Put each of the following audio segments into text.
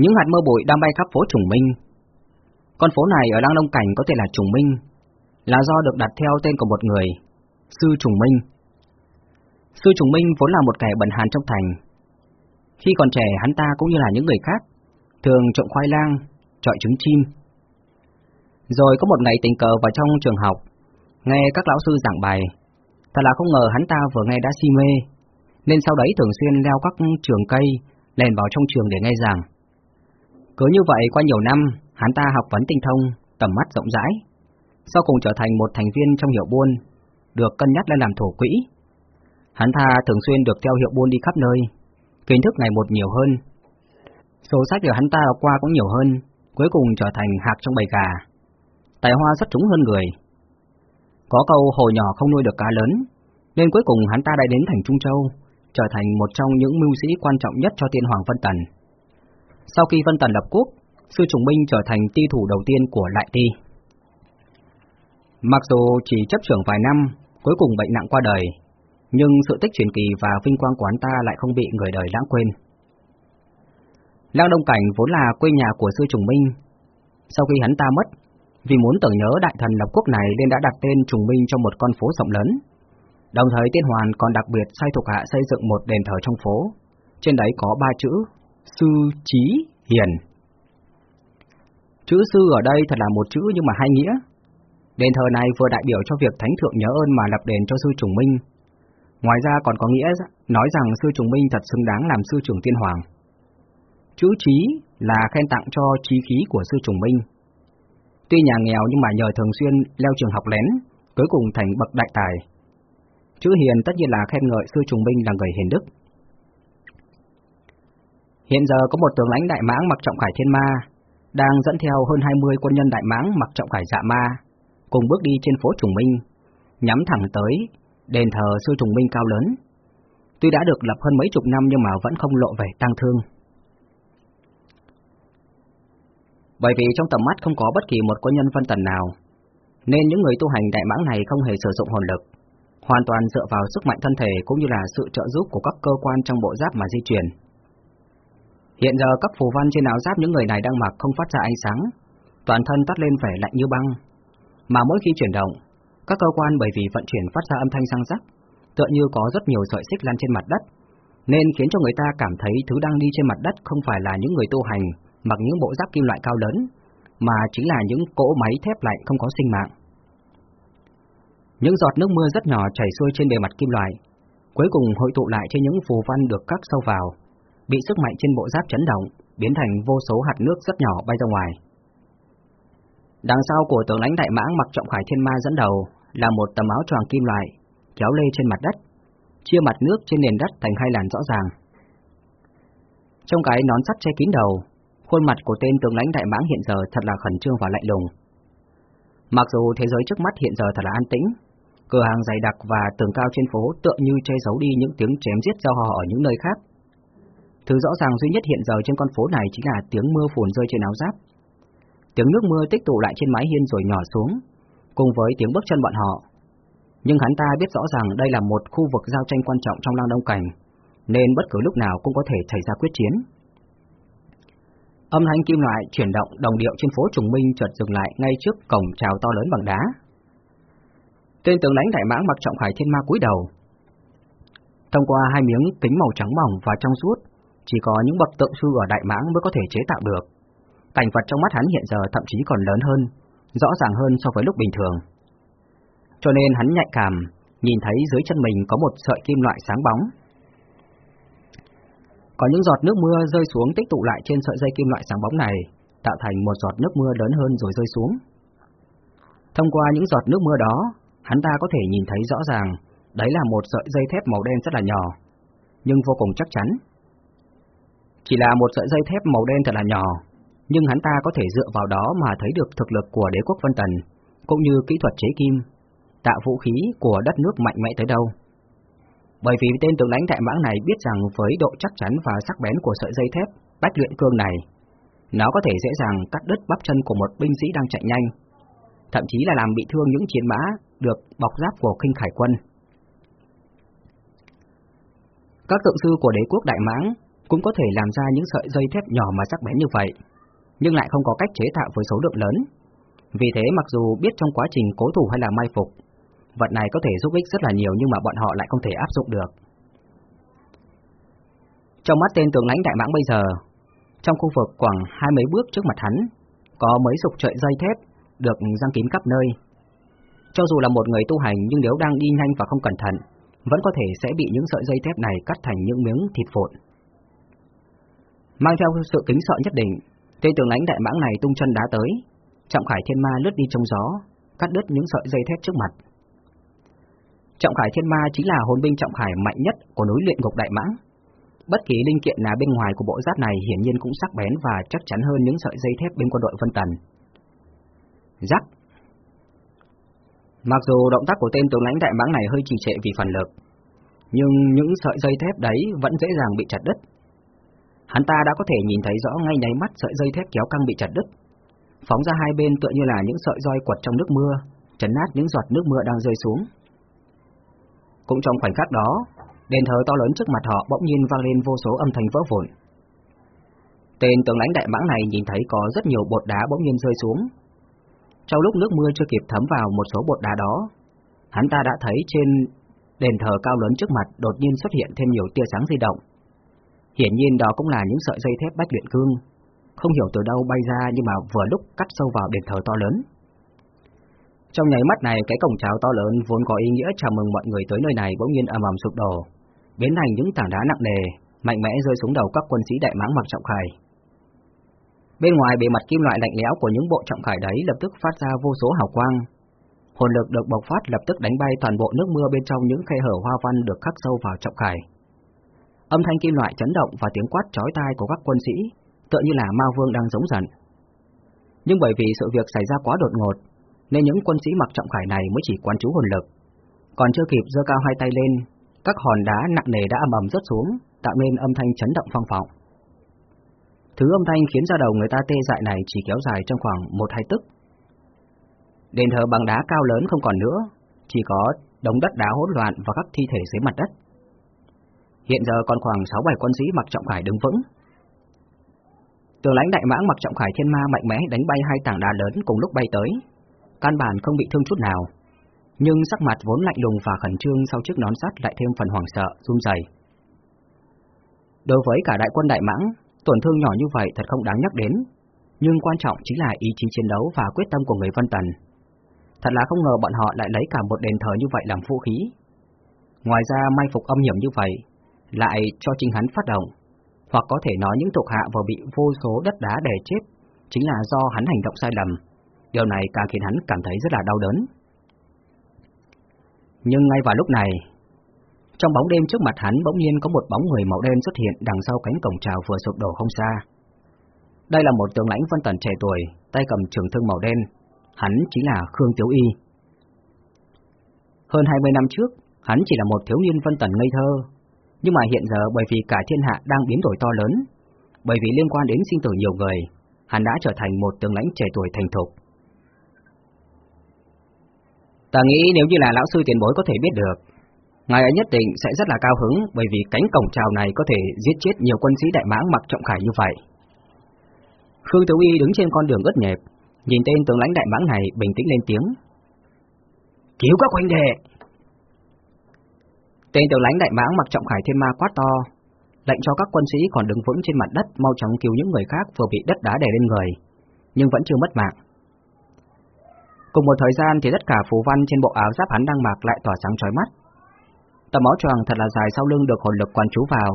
Những hạt mưa bụi đang bay khắp phố Trùng Minh. Con phố này ở Lăng Đông Cảnh có thể là Trùng Minh, là do được đặt theo tên của một người, Sư Trùng Minh. Sư Trùng Minh vốn là một kẻ bẩn hàn trong thành. Khi còn trẻ hắn ta cũng như là những người khác, thường trộm khoai lang, trọi trứng chim. Rồi có một ngày tình cờ vào trong trường học, nghe các lão sư giảng bài. Thật là không ngờ hắn ta vừa nghe đã si mê, nên sau đấy thường xuyên leo các trường cây, lèn vào trong trường để nghe giảng. Cứ như vậy qua nhiều năm, hắn ta học vấn tinh thông, tầm mắt rộng rãi, sau cùng trở thành một thành viên trong hiệu buôn, được cân nhắc lên làm thổ quỹ. Hắn ta thường xuyên được theo hiệu buôn đi khắp nơi, kiến thức ngày một nhiều hơn. Số sách của hắn ta đọc qua cũng nhiều hơn, cuối cùng trở thành hạc trong bầy gà. Tài hoa rất trúng hơn người. Có câu hồi nhỏ không nuôi được cá lớn, nên cuối cùng hắn ta đã đến thành Trung Châu, trở thành một trong những mưu sĩ quan trọng nhất cho tiên hoàng Vân Tần. Sau khi Vân Tần lập quốc, sư Trùng Minh trở thành ti thủ đầu tiên của Lại Ti. Mặc dù chỉ chấp trưởng vài năm, cuối cùng bệnh nặng qua đời, nhưng sự tích truyền kỳ và vinh quang của hắn ta lại không bị người đời lãng quên. Lăng Đông Cảnh vốn là quê nhà của sư Trùng Minh. Sau khi hắn ta mất, vì muốn tưởng nhớ đại thần lập quốc này nên đã đặt tên Trùng Minh cho một con phố rộng lớn. Đồng thời Tiên Hoàn còn đặc biệt sai thuộc hạ xây dựng một đền thờ trong phố. Trên đấy có ba chữ Sư Trí Hiền. Chữ sư ở đây thật là một chữ nhưng mà hai nghĩa. Đền thờ này vừa đại biểu cho việc Thánh Thượng nhớ ơn mà lập đền cho sư Trùng Minh. Ngoài ra còn có nghĩa nói rằng sư Trùng Minh thật xứng đáng làm sư trưởng tiên hoàng. Chữ trí là khen tặng cho trí khí của sư Trùng Minh. Tuy nhà nghèo nhưng mà nhờ thường xuyên leo trường học lén, cuối cùng thành bậc đại tài. Chữ hiền tất nhiên là khen ngợi sư Trùng Minh là người hiền đức. Hiện giờ có một tướng lãnh đại mãng mặc trọng khải thiên ma, đang dẫn theo hơn 20 quân nhân đại mãng mặc trọng khải dạ ma, cùng bước đi trên phố Trùng Minh, nhắm thẳng tới đền thờ sư Trùng Minh cao lớn. Tuy đã được lập hơn mấy chục năm nhưng mà vẫn không lộ vẻ tăng thương. Bởi vì trong tầm mắt không có bất kỳ một quân nhân phân tần nào, nên những người tu hành đại mãng này không hề sử dụng hồn lực, hoàn toàn dựa vào sức mạnh thân thể cũng như là sự trợ giúp của các cơ quan trong bộ giáp mà di chuyển. Hiện giờ các phù văn trên áo giáp những người này đang mặc không phát ra ánh sáng, toàn thân toát lên vẻ lạnh như băng, mà mỗi khi chuyển động, các cơ quan bởi vì vận chuyển phát ra âm thanh răng rắc, tựa như có rất nhiều sợi xích lăn trên mặt đất, nên khiến cho người ta cảm thấy thứ đang đi trên mặt đất không phải là những người tu hành mặc những bộ giáp kim loại cao lớn, mà chính là những cỗ máy thép lạnh không có sinh mạng. Những giọt nước mưa rất nhỏ chảy xuôi trên bề mặt kim loại, cuối cùng hội tụ lại trên những phù văn được cắt sâu vào, bị sức mạnh trên bộ giáp chấn động, biến thành vô số hạt nước rất nhỏ bay ra ngoài. Đằng sau của tướng lãnh đại mãng mặc trọng khải thiên ma dẫn đầu là một tấm áo choàng kim loại, kéo lê trên mặt đất, chia mặt nước trên nền đất thành hai làn rõ ràng. Trong cái nón sắt che kín đầu, khuôn mặt của tên tướng lãnh đại mãng hiện giờ thật là khẩn trương và lạnh lùng. Mặc dù thế giới trước mắt hiện giờ thật là an tĩnh, cửa hàng dày đặc và tường cao trên phố tựa như che giấu đi những tiếng chém giết giao hò ở những nơi khác. Thứ rõ ràng duy nhất hiện giờ trên con phố này chính là tiếng mưa phùn rơi trên áo giáp. Tiếng nước mưa tích tụ lại trên mái hiên rồi nhỏ xuống, cùng với tiếng bước chân bọn họ. Nhưng hắn ta biết rõ ràng đây là một khu vực giao tranh quan trọng trong lang đông cảnh, nên bất cứ lúc nào cũng có thể xảy ra quyết chiến. Âm thanh kim loại chuyển động đồng điệu trên phố Trùng Minh chợt dừng lại ngay trước cổng chào to lớn bằng đá. Tên tướng lãnh đại mãng mặc trọng khải thiên ma cúi đầu. Thông qua hai miếng kính màu trắng mỏng và trong suốt, chỉ có những bậc tượng sư ở đại mãng mới có thể chế tạo được. Cảnh vật trong mắt hắn hiện giờ thậm chí còn lớn hơn, rõ ràng hơn so với lúc bình thường. Cho nên hắn nhạy cảm, nhìn thấy dưới chân mình có một sợi kim loại sáng bóng. Có những giọt nước mưa rơi xuống tích tụ lại trên sợi dây kim loại sáng bóng này, tạo thành một giọt nước mưa lớn hơn rồi rơi xuống. Thông qua những giọt nước mưa đó, hắn ta có thể nhìn thấy rõ ràng, đấy là một sợi dây thép màu đen rất là nhỏ, nhưng vô cùng chắc chắn. Chỉ là một sợi dây thép màu đen thật là nhỏ, nhưng hắn ta có thể dựa vào đó mà thấy được thực lực của đế quốc Vân Tần, cũng như kỹ thuật chế kim, tạo vũ khí của đất nước mạnh mẽ tới đâu. Bởi vì tên tướng lãnh đại mãng này biết rằng với độ chắc chắn và sắc bén của sợi dây thép bách luyện cương này, nó có thể dễ dàng cắt đứt bắp chân của một binh sĩ đang chạy nhanh, thậm chí là làm bị thương những chiến mã được bọc giáp của kinh khải quân. Các tượng sư của đế quốc Đại Mãng cũng có thể làm ra những sợi dây thép nhỏ mà sắc bén như vậy, nhưng lại không có cách chế tạo với số lượng lớn. Vì thế mặc dù biết trong quá trình cố thủ hay là mai phục, vật này có thể giúp ích rất là nhiều nhưng mà bọn họ lại không thể áp dụng được. Trong mắt tên tướng lãnh đại mãng bây giờ, trong khu vực khoảng hai mấy bước trước mặt hắn, có mấy sục trợi dây thép được giăng kín khắp nơi. Cho dù là một người tu hành nhưng nếu đang đi nhanh và không cẩn thận, vẫn có thể sẽ bị những sợi dây thép này cắt thành những miếng thịt vụn. Mang theo sự kính sợ nhất định, tên tướng lãnh đại mãng này tung chân đá tới, Trọng Khải Thiên Ma lướt đi trong gió, cắt đứt những sợi dây thép trước mặt. Trọng Khải Thiên Ma chính là hồn binh Trọng Khải mạnh nhất của núi luyện ngục đại mãng. Bất kỳ linh kiện nào bên ngoài của bộ giáp này hiển nhiên cũng sắc bén và chắc chắn hơn những sợi dây thép bên quân đội Vân Tần. Giáp. Mặc dù động tác của tên tướng lãnh đại mãng này hơi trì trệ vì phần lực, nhưng những sợi dây thép đấy vẫn dễ dàng bị chặt đứt. Hắn ta đã có thể nhìn thấy rõ ngay nháy mắt sợi dây thép kéo căng bị chặt đứt, phóng ra hai bên tựa như là những sợi roi quật trong nước mưa, chấn nát những giọt nước mưa đang rơi xuống. Cũng trong khoảnh khắc đó, đền thờ to lớn trước mặt họ bỗng nhiên vang lên vô số âm thanh vỡ vụn. Tên tướng lãnh đại mãng này nhìn thấy có rất nhiều bột đá bỗng nhiên rơi xuống. Trong lúc nước mưa chưa kịp thấm vào một số bột đá đó, hắn ta đã thấy trên đền thờ cao lớn trước mặt đột nhiên xuất hiện thêm nhiều tia sáng di động. Hiển nhiên đó cũng là những sợi dây thép bách luyện cương, không hiểu từ đâu bay ra nhưng mà vừa lúc cắt sâu vào đền thờ to lớn. Trong nháy mắt này, cái cổng chào to lớn vốn có ý nghĩa chào mừng mọi người tới nơi này bỗng nhiên ầm ầm sụp đổ, biến thành những tảng đá nặng nề, mạnh mẽ rơi xuống đầu các quân sĩ đại mãng mặc trọng khải. Bên ngoài bề mặt kim loại lạnh lẽo của những bộ trọng khải đấy lập tức phát ra vô số hào quang. Hồn lực được bộc phát lập tức đánh bay toàn bộ nước mưa bên trong những khe hở hoa văn được khắc sâu vào trọng khải. Âm thanh kim loại chấn động và tiếng quát chói tai của các quân sĩ, tựa như là ma vương đang giống giận. Nhưng bởi vì sự việc xảy ra quá đột ngột, nên những quân sĩ mặc trọng khải này mới chỉ quan chú hồn lực. Còn chưa kịp giơ cao hai tay lên, các hòn đá nặng nề đã ầm ầm rớt xuống, tạo nên âm thanh chấn động phong phọng. Thứ âm thanh khiến ra đầu người ta tê dại này chỉ kéo dài trong khoảng một hai tức. Đền thờ bằng đá cao lớn không còn nữa, chỉ có đống đất đá hỗn loạn và các thi thể dưới mặt đất. Hiện giờ còn khoảng 6-7 quân sĩ mặc trọng khải đứng vững. Tường lãnh đại mãng mặc trọng khải thiên ma mạnh mẽ đánh bay hai tảng đá lớn cùng lúc bay tới, căn bản không bị thương chút nào, nhưng sắc mặt vốn lạnh lùng và khẩn trương sau chiếc nón sắt lại thêm phần hoảng sợ, run rẩy. Đối với cả đại quân đại mãng, tổn thương nhỏ như vậy thật không đáng nhắc đến, nhưng quan trọng chính là ý chí chiến đấu và quyết tâm của người Vân Tần. Thật là không ngờ bọn họ lại lấy cả một đền thờ như vậy làm vũ khí. Ngoài ra may phục âm hiểm như vậy, lại cho chính hắn phát động, hoặc có thể nói những thuộc hạ vừa bị vô số đất đá đè chết, chính là do hắn hành động sai lầm, Điều này càng khiến hắn cảm thấy rất là đau đớn. Nhưng ngay vào lúc này, trong bóng đêm trước mặt hắn bỗng nhiên có một bóng người màu đen xuất hiện đằng sau cánh cổng trào vừa sụp đổ không xa. Đây là một tướng lãnh phân tần trẻ tuổi, tay cầm trường thương màu đen, hắn chính là Khương Tiếu Y. Hơn 20 năm trước, hắn chỉ là một thiếu niên phân tần ngây thơ, nhưng mà hiện giờ bởi vì cả thiên hạ đang biến đổi to lớn, bởi vì liên quan đến sinh tử nhiều người, hắn đã trở thành một tướng lãnh trẻ tuổi thành thục, Ta nghĩ nếu như là lão sư tiền bối có thể biết được, ngài ấy nhất định sẽ rất là cao hứng bởi vì cánh cổng trào này có thể giết chết nhiều quân sĩ đại mãng mặc trọng khải như vậy. Khương Tiểu Y đứng trên con đường ướt nhẹp, nhìn tên tướng lãnh đại mãng này bình tĩnh lên tiếng. Cứu các huynh đệ! Tên tiểu lãnh đại mãng mặc trọng khải thiên ma quát to, lệnh cho các quân sĩ còn đứng vững trên mặt đất mau chóng cứu những người khác vừa bị đất đá đè lên người, nhưng vẫn chưa mất mạng. Cùng một thời gian thì tất cả phù văn trên bộ áo giáp hắn đang mặc lại tỏa sáng chói mắt. Tấm áo choàng thật là dài sau lưng được hồn lực quan chú vào,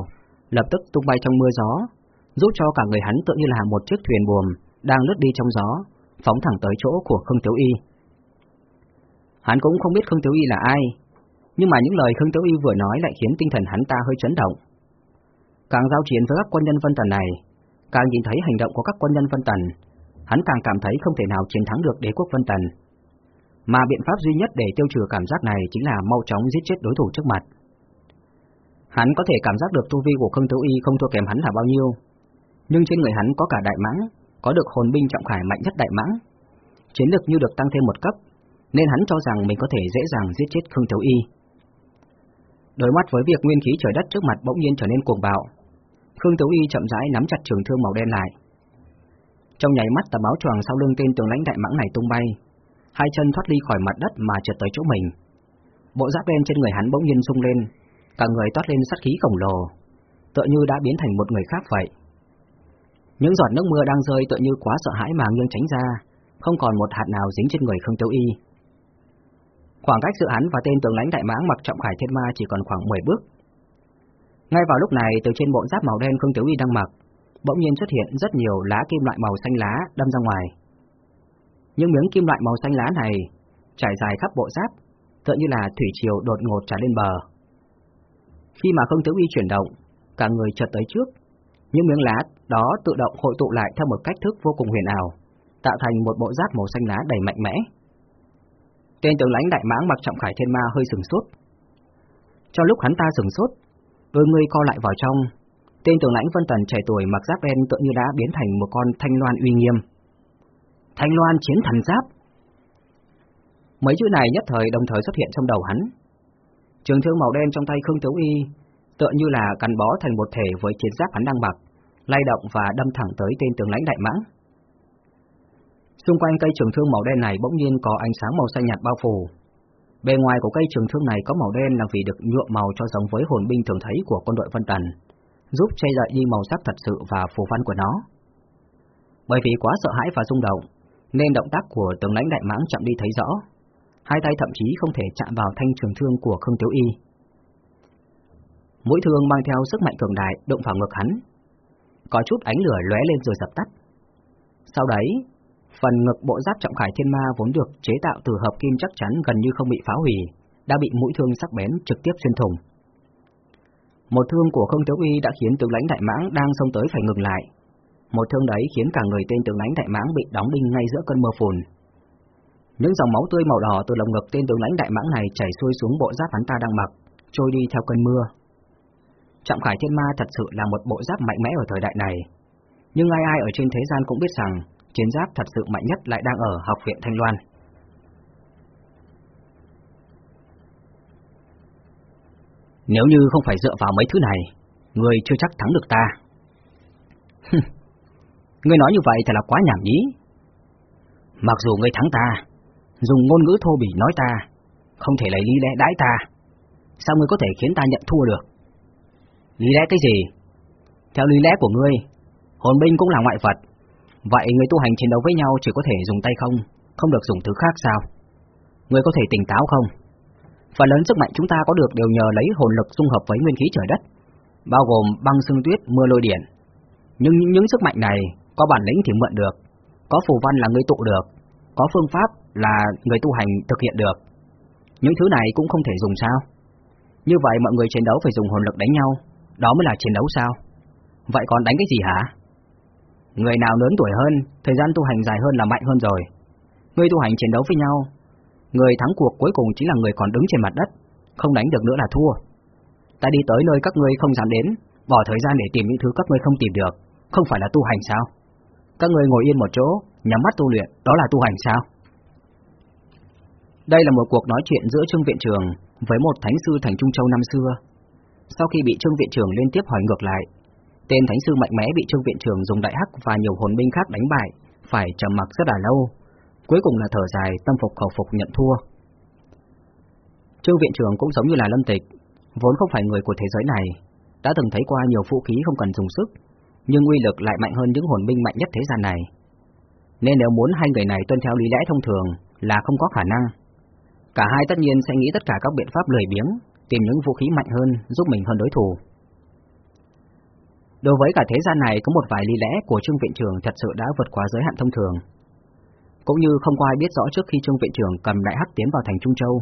lập tức tung bay trong mưa gió, giúp cho cả người hắn tự như là một chiếc thuyền buồm đang lướt đi trong gió, phóng thẳng tới chỗ của Khương Tiếu Y. Hắn cũng không biết Khương Tiếu Y là ai, nhưng mà những lời Khương Tiểu Y vừa nói lại khiến tinh thần hắn ta hơi chấn động. Càng giao chiến với các quân nhân Vân Tần này, càng nhìn thấy hành động của các quân nhân Vân Tần, hắn càng cảm thấy không thể nào chiến thắng được đế quốc Vân Tần. Mà biện pháp duy nhất để tiêu trừ cảm giác này chính là mau chóng giết chết đối thủ trước mặt. Hắn có thể cảm giác được tu vi của Khương Tấu Y không thua kém hắn là bao nhiêu, nhưng trên người hắn có cả đại mãng, có được hồn binh trọng khải mạnh nhất đại mãng. Chiến lực như được tăng thêm một cấp, nên hắn cho rằng mình có thể dễ dàng giết chết Khương Tấu Y. Đối mắt với việc nguyên khí trời đất trước mặt bỗng nhiên trở nên cuồng bạo, Khương Tiểu Y chậm rãi nắm chặt trường thương màu đen lại. Trong nháy mắt tấm báo choàng sau lưng tên tướng lãnh đại mãng này tung bay, hai chân thoát ly khỏi mặt đất mà trượt tới chỗ mình. Bộ giáp đen trên người hắn bỗng nhiên rung lên, cả người toát lên sát khí khổng lồ, tựa như đã biến thành một người khác vậy. Những giọt nước mưa đang rơi tựa như quá sợ hãi mà nghiêng tránh ra, không còn một hạt nào dính trên người Khương Tiểu Y. Khoảng cách giữa hắn và tên tướng lãnh đại mãng mặc trọng khải thiên ma chỉ còn khoảng 10 bước. Ngay vào lúc này, từ trên bộ giáp màu đen Khương Tiểu Y đang mặc, bỗng nhiên xuất hiện rất nhiều lá kim loại màu xanh lá đâm ra ngoài. Những miếng kim loại màu xanh lá này trải dài khắp bộ giáp, tựa như là thủy triều đột ngột tràn lên bờ. Khi mà Khương Tiểu Y chuyển động, cả người chợt tới trước, những miếng lá đó tự động hội tụ lại theo một cách thức vô cùng huyền ảo, tạo thành một bộ giáp màu xanh lá đầy mạnh mẽ. Tên tướng lãnh đại mãng mặc trọng khải thiên ma hơi sừng sốt. Trong lúc hắn ta sừng sốt, đôi người co lại vào trong, tên tướng lãnh Vân Tần trẻ tuổi mặc giáp đen tựa như đã biến thành một con thanh loan uy nghiêm. Thanh loan chiến thần giáp. Mấy chữ này nhất thời đồng thời xuất hiện trong đầu hắn. Trường thương màu đen trong tay Khương Tiếu Y tựa như là gắn bó thành một thể với chiến giáp hắn đang mặc, lay động và đâm thẳng tới tên tướng lãnh đại mãng. Xung quanh cây trường thương màu đen này bỗng nhiên có ánh sáng màu xanh nhạt bao phủ. Bề ngoài của cây trường thương này có màu đen là vì được nhuộm màu cho giống với hồn binh thường thấy của quân đội Vân Tần, giúp che đậy đi màu sắc thật sự và phù văn của nó. Bởi vì quá sợ hãi và rung động, nên động tác của tướng lãnh đại mãng chậm đi thấy rõ. Hai tay thậm chí không thể chạm vào thanh trường thương của Khương Tiếu Y. Mũi thương mang theo sức mạnh cường đại đụng vào ngực hắn. Có chút ánh lửa lóe lên rồi dập tắt. Sau đấy, phần ngực bộ giáp trọng khải thiên ma vốn được chế tạo từ hợp kim chắc chắn gần như không bị phá hủy, đã bị mũi thương sắc bén trực tiếp xuyên thủng. Một thương của không thiếu uy đã khiến tướng lãnh đại mãng đang xông tới phải ngừng lại. Một thương đấy khiến cả người tên tướng lãnh đại mãng bị đóng đinh ngay giữa cơn mưa phùn. Những dòng máu tươi màu đỏ từ lồng ngực tên tướng lãnh đại mãng này chảy xuôi xuống bộ giáp hắn ta đang mặc, trôi đi theo cơn mưa. Trọng Khải Thiên Ma thật sự là một bộ giáp mạnh mẽ ở thời đại này. Nhưng ai ai ở trên thế gian cũng biết rằng chiến giáp thật sự mạnh nhất lại đang ở Học viện Thanh Loan. Nếu như không phải dựa vào mấy thứ này, người chưa chắc thắng được ta. ngươi nói như vậy thật là quá nhảm nhí. Mặc dù ngươi thắng ta, dùng ngôn ngữ thô bỉ nói ta, không thể lấy lý lẽ đãi ta, sao ngươi có thể khiến ta nhận thua được? Lý lẽ cái gì? Theo lý lẽ của ngươi, hồn binh cũng là ngoại vật. Vậy người tu hành chiến đấu với nhau chỉ có thể dùng tay không, không được dùng thứ khác sao? người có thể tỉnh táo không? Phần lớn sức mạnh chúng ta có được đều nhờ lấy hồn lực dung hợp với nguyên khí trời đất, bao gồm băng sương tuyết, mưa lôi điện. Nhưng những, những sức mạnh này có bản lĩnh thì mượn được, có phù văn là người tụ được, có phương pháp là người tu hành thực hiện được. Những thứ này cũng không thể dùng sao? Như vậy mọi người chiến đấu phải dùng hồn lực đánh nhau, đó mới là chiến đấu sao? Vậy còn đánh cái gì hả? Người nào lớn tuổi hơn, thời gian tu hành dài hơn là mạnh hơn rồi. Người tu hành chiến đấu với nhau, người thắng cuộc cuối cùng chính là người còn đứng trên mặt đất, không đánh được nữa là thua. Ta đi tới nơi các ngươi không dám đến, bỏ thời gian để tìm những thứ các ngươi không tìm được, không phải là tu hành sao? Các ngươi ngồi yên một chỗ, nhắm mắt tu luyện, đó là tu hành sao? Đây là một cuộc nói chuyện giữa Trương Viện Trường với một thánh sư thành Trung Châu năm xưa. Sau khi bị Trương Viện Trường liên tiếp hỏi ngược lại, tên thánh sư mạnh mẽ bị Trương Viện trưởng dùng đại hắc và nhiều hồn binh khác đánh bại, phải trầm mặc rất là lâu, cuối cùng là thở dài tâm phục khẩu phục nhận thua. Trương Viện trưởng cũng giống như là Lâm Tịch, vốn không phải người của thế giới này, đã từng thấy qua nhiều vũ khí không cần dùng sức, nhưng uy lực lại mạnh hơn những hồn binh mạnh nhất thế gian này. Nên nếu muốn hai người này tuân theo lý lẽ thông thường là không có khả năng. Cả hai tất nhiên sẽ nghĩ tất cả các biện pháp lười biếng, tìm những vũ khí mạnh hơn giúp mình hơn đối thủ. Đối với cả thế gian này có một vài lý lẽ của Trương Viện Trường thật sự đã vượt qua giới hạn thông thường. Cũng như không có ai biết rõ trước khi Trương Viện Trường cầm đại hắc tiến vào thành Trung Châu,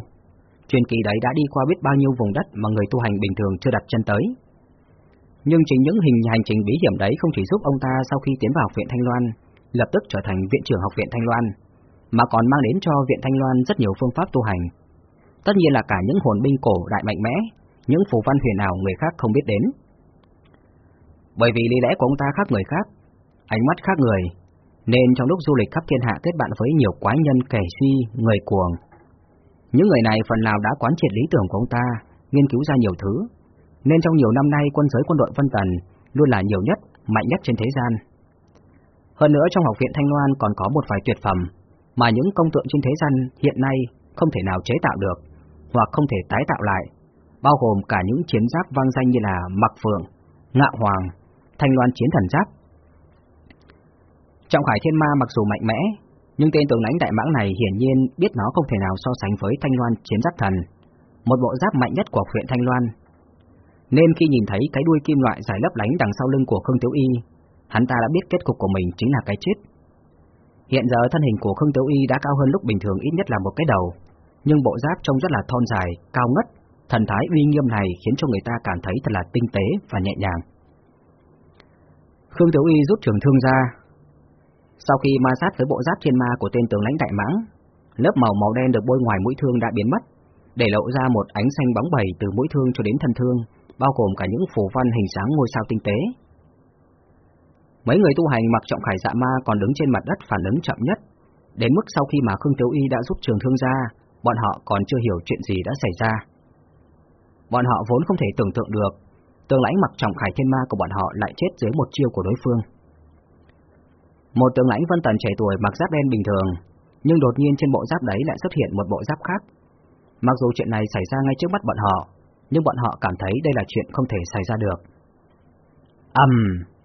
truyền kỳ đấy đã đi qua biết bao nhiêu vùng đất mà người tu hành bình thường chưa đặt chân tới. Nhưng chính những hình hành trình bí hiểm đấy không chỉ giúp ông ta sau khi tiến vào viện Thanh Loan, lập tức trở thành viện trưởng học viện Thanh Loan, mà còn mang đến cho viện Thanh Loan rất nhiều phương pháp tu hành. Tất nhiên là cả những hồn binh cổ đại mạnh mẽ, những phù văn huyền ảo người khác không biết đến. Bởi vì lý lẽ của ông ta khác người khác, ánh mắt khác người, nên trong lúc du lịch khắp thiên hạ kết bạn với nhiều quái nhân kẻ suy, người cuồng. Những người này phần nào đã quán triệt lý tưởng của ông ta, nghiên cứu ra nhiều thứ, nên trong nhiều năm nay quân giới quân đội Vân Tần luôn là nhiều nhất, mạnh nhất trên thế gian. Hơn nữa trong học viện Thanh Loan còn có một vài tuyệt phẩm mà những công tượng trên thế gian hiện nay không thể nào chế tạo được hoặc không thể tái tạo lại, bao gồm cả những chiến giáp vang danh như là Mặc Phượng, Ngạo Hoàng, Thanh Loan Chiến Thần Giáp. Trọng Khải Thiên Ma mặc dù mạnh mẽ, nhưng tên tướng lãnh đại mãng này hiển nhiên biết nó không thể nào so sánh với Thanh Loan Chiến Giáp Thần, một bộ giáp mạnh nhất của huyện Thanh Loan. Nên khi nhìn thấy cái đuôi kim loại dài lấp lánh đằng sau lưng của Khương Tiểu Y, hắn ta đã biết kết cục của mình chính là cái chết. Hiện giờ thân hình của Khương Tiểu Y đã cao hơn lúc bình thường ít nhất là một cái đầu, nhưng bộ giáp trông rất là thon dài, cao ngất, thần thái uy nghiêm này khiến cho người ta cảm thấy thật là tinh tế và nhẹ nhàng. Khương Tiểu Y rút trường thương ra. Sau khi ma sát với bộ giáp trên ma của tên tướng lãnh đại mãng, lớp màu màu đen được bôi ngoài mũi thương đã biến mất, để lộ ra một ánh xanh bóng bẩy từ mũi thương cho đến thân thương, bao gồm cả những phù văn hình dáng ngôi sao tinh tế. Mấy người tu hành mặc trọng khải dạ ma còn đứng trên mặt đất phản ứng chậm nhất, đến mức sau khi mà Khương Tiểu Y đã rút trường thương ra, bọn họ còn chưa hiểu chuyện gì đã xảy ra. Bọn họ vốn không thể tưởng tượng được, tương lãnh mặc trọng khải thiên ma của bọn họ lại chết dưới một chiêu của đối phương. Một tướng lãnh vân tần trẻ tuổi mặc giáp đen bình thường, nhưng đột nhiên trên bộ giáp đấy lại xuất hiện một bộ giáp khác. Mặc dù chuyện này xảy ra ngay trước mắt bọn họ, nhưng bọn họ cảm thấy đây là chuyện không thể xảy ra được. Ầm! Um.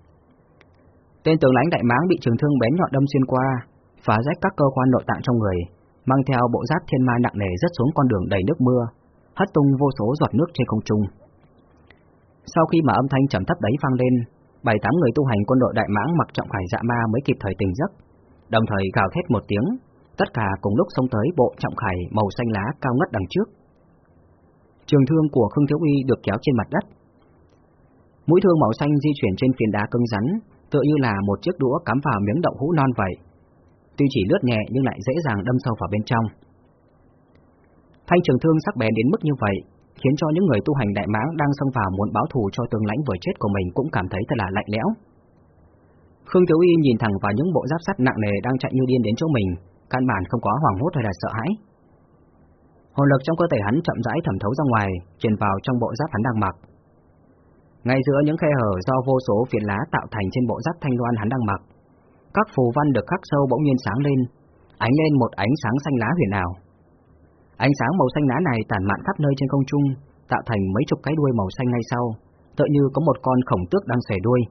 Tên tướng lãnh đại máng bị trường thương bén nhọn đâm xuyên qua, phá rách các cơ quan nội tạng trong người, mang theo bộ giáp thiên ma nặng nề rớt xuống con đường đầy nước mưa, hất tung vô số giọt nước trên không trung. Sau khi mà âm thanh trầm thấp đấy vang lên, bảy tám người tu hành quân đội đại mãng mặc trọng khải dạ ma mới kịp thời tỉnh giấc, đồng thời gào thét một tiếng, tất cả cùng lúc xông tới bộ trọng khải màu xanh lá cao ngất đằng trước. Trường thương của Khương Thiếu Uy được kéo trên mặt đất. Mũi thương màu xanh di chuyển trên phiến đá cứng rắn, tựa như là một chiếc đũa cắm vào miếng đậu hũ non vậy. Tuy chỉ lướt nhẹ nhưng lại dễ dàng đâm sâu vào bên trong. Thanh trường thương sắc bén đến mức như vậy, khiến cho những người tu hành đại mãng đang xông vào muốn báo thù cho tương lãnh vừa chết của mình cũng cảm thấy thật là lạnh lẽo. Khương Tiểu Y nhìn thẳng vào những bộ giáp sắt nặng nề đang chạy như điên đến chỗ mình, căn bản không có hoảng hốt hay là sợ hãi. Hồn lực trong cơ thể hắn chậm rãi thẩm thấu ra ngoài, truyền vào trong bộ giáp hắn đang mặc. Ngay giữa những khe hở do vô số phiến lá tạo thành trên bộ giáp thanh loan hắn đang mặc, các phù văn được khắc sâu bỗng nhiên sáng lên, ánh lên một ánh sáng xanh lá huyền ảo. Ánh sáng màu xanh lá này tản mạn khắp nơi trên không trung, tạo thành mấy chục cái đuôi màu xanh ngay sau, tựa như có một con khổng tước đang xẻ đuôi.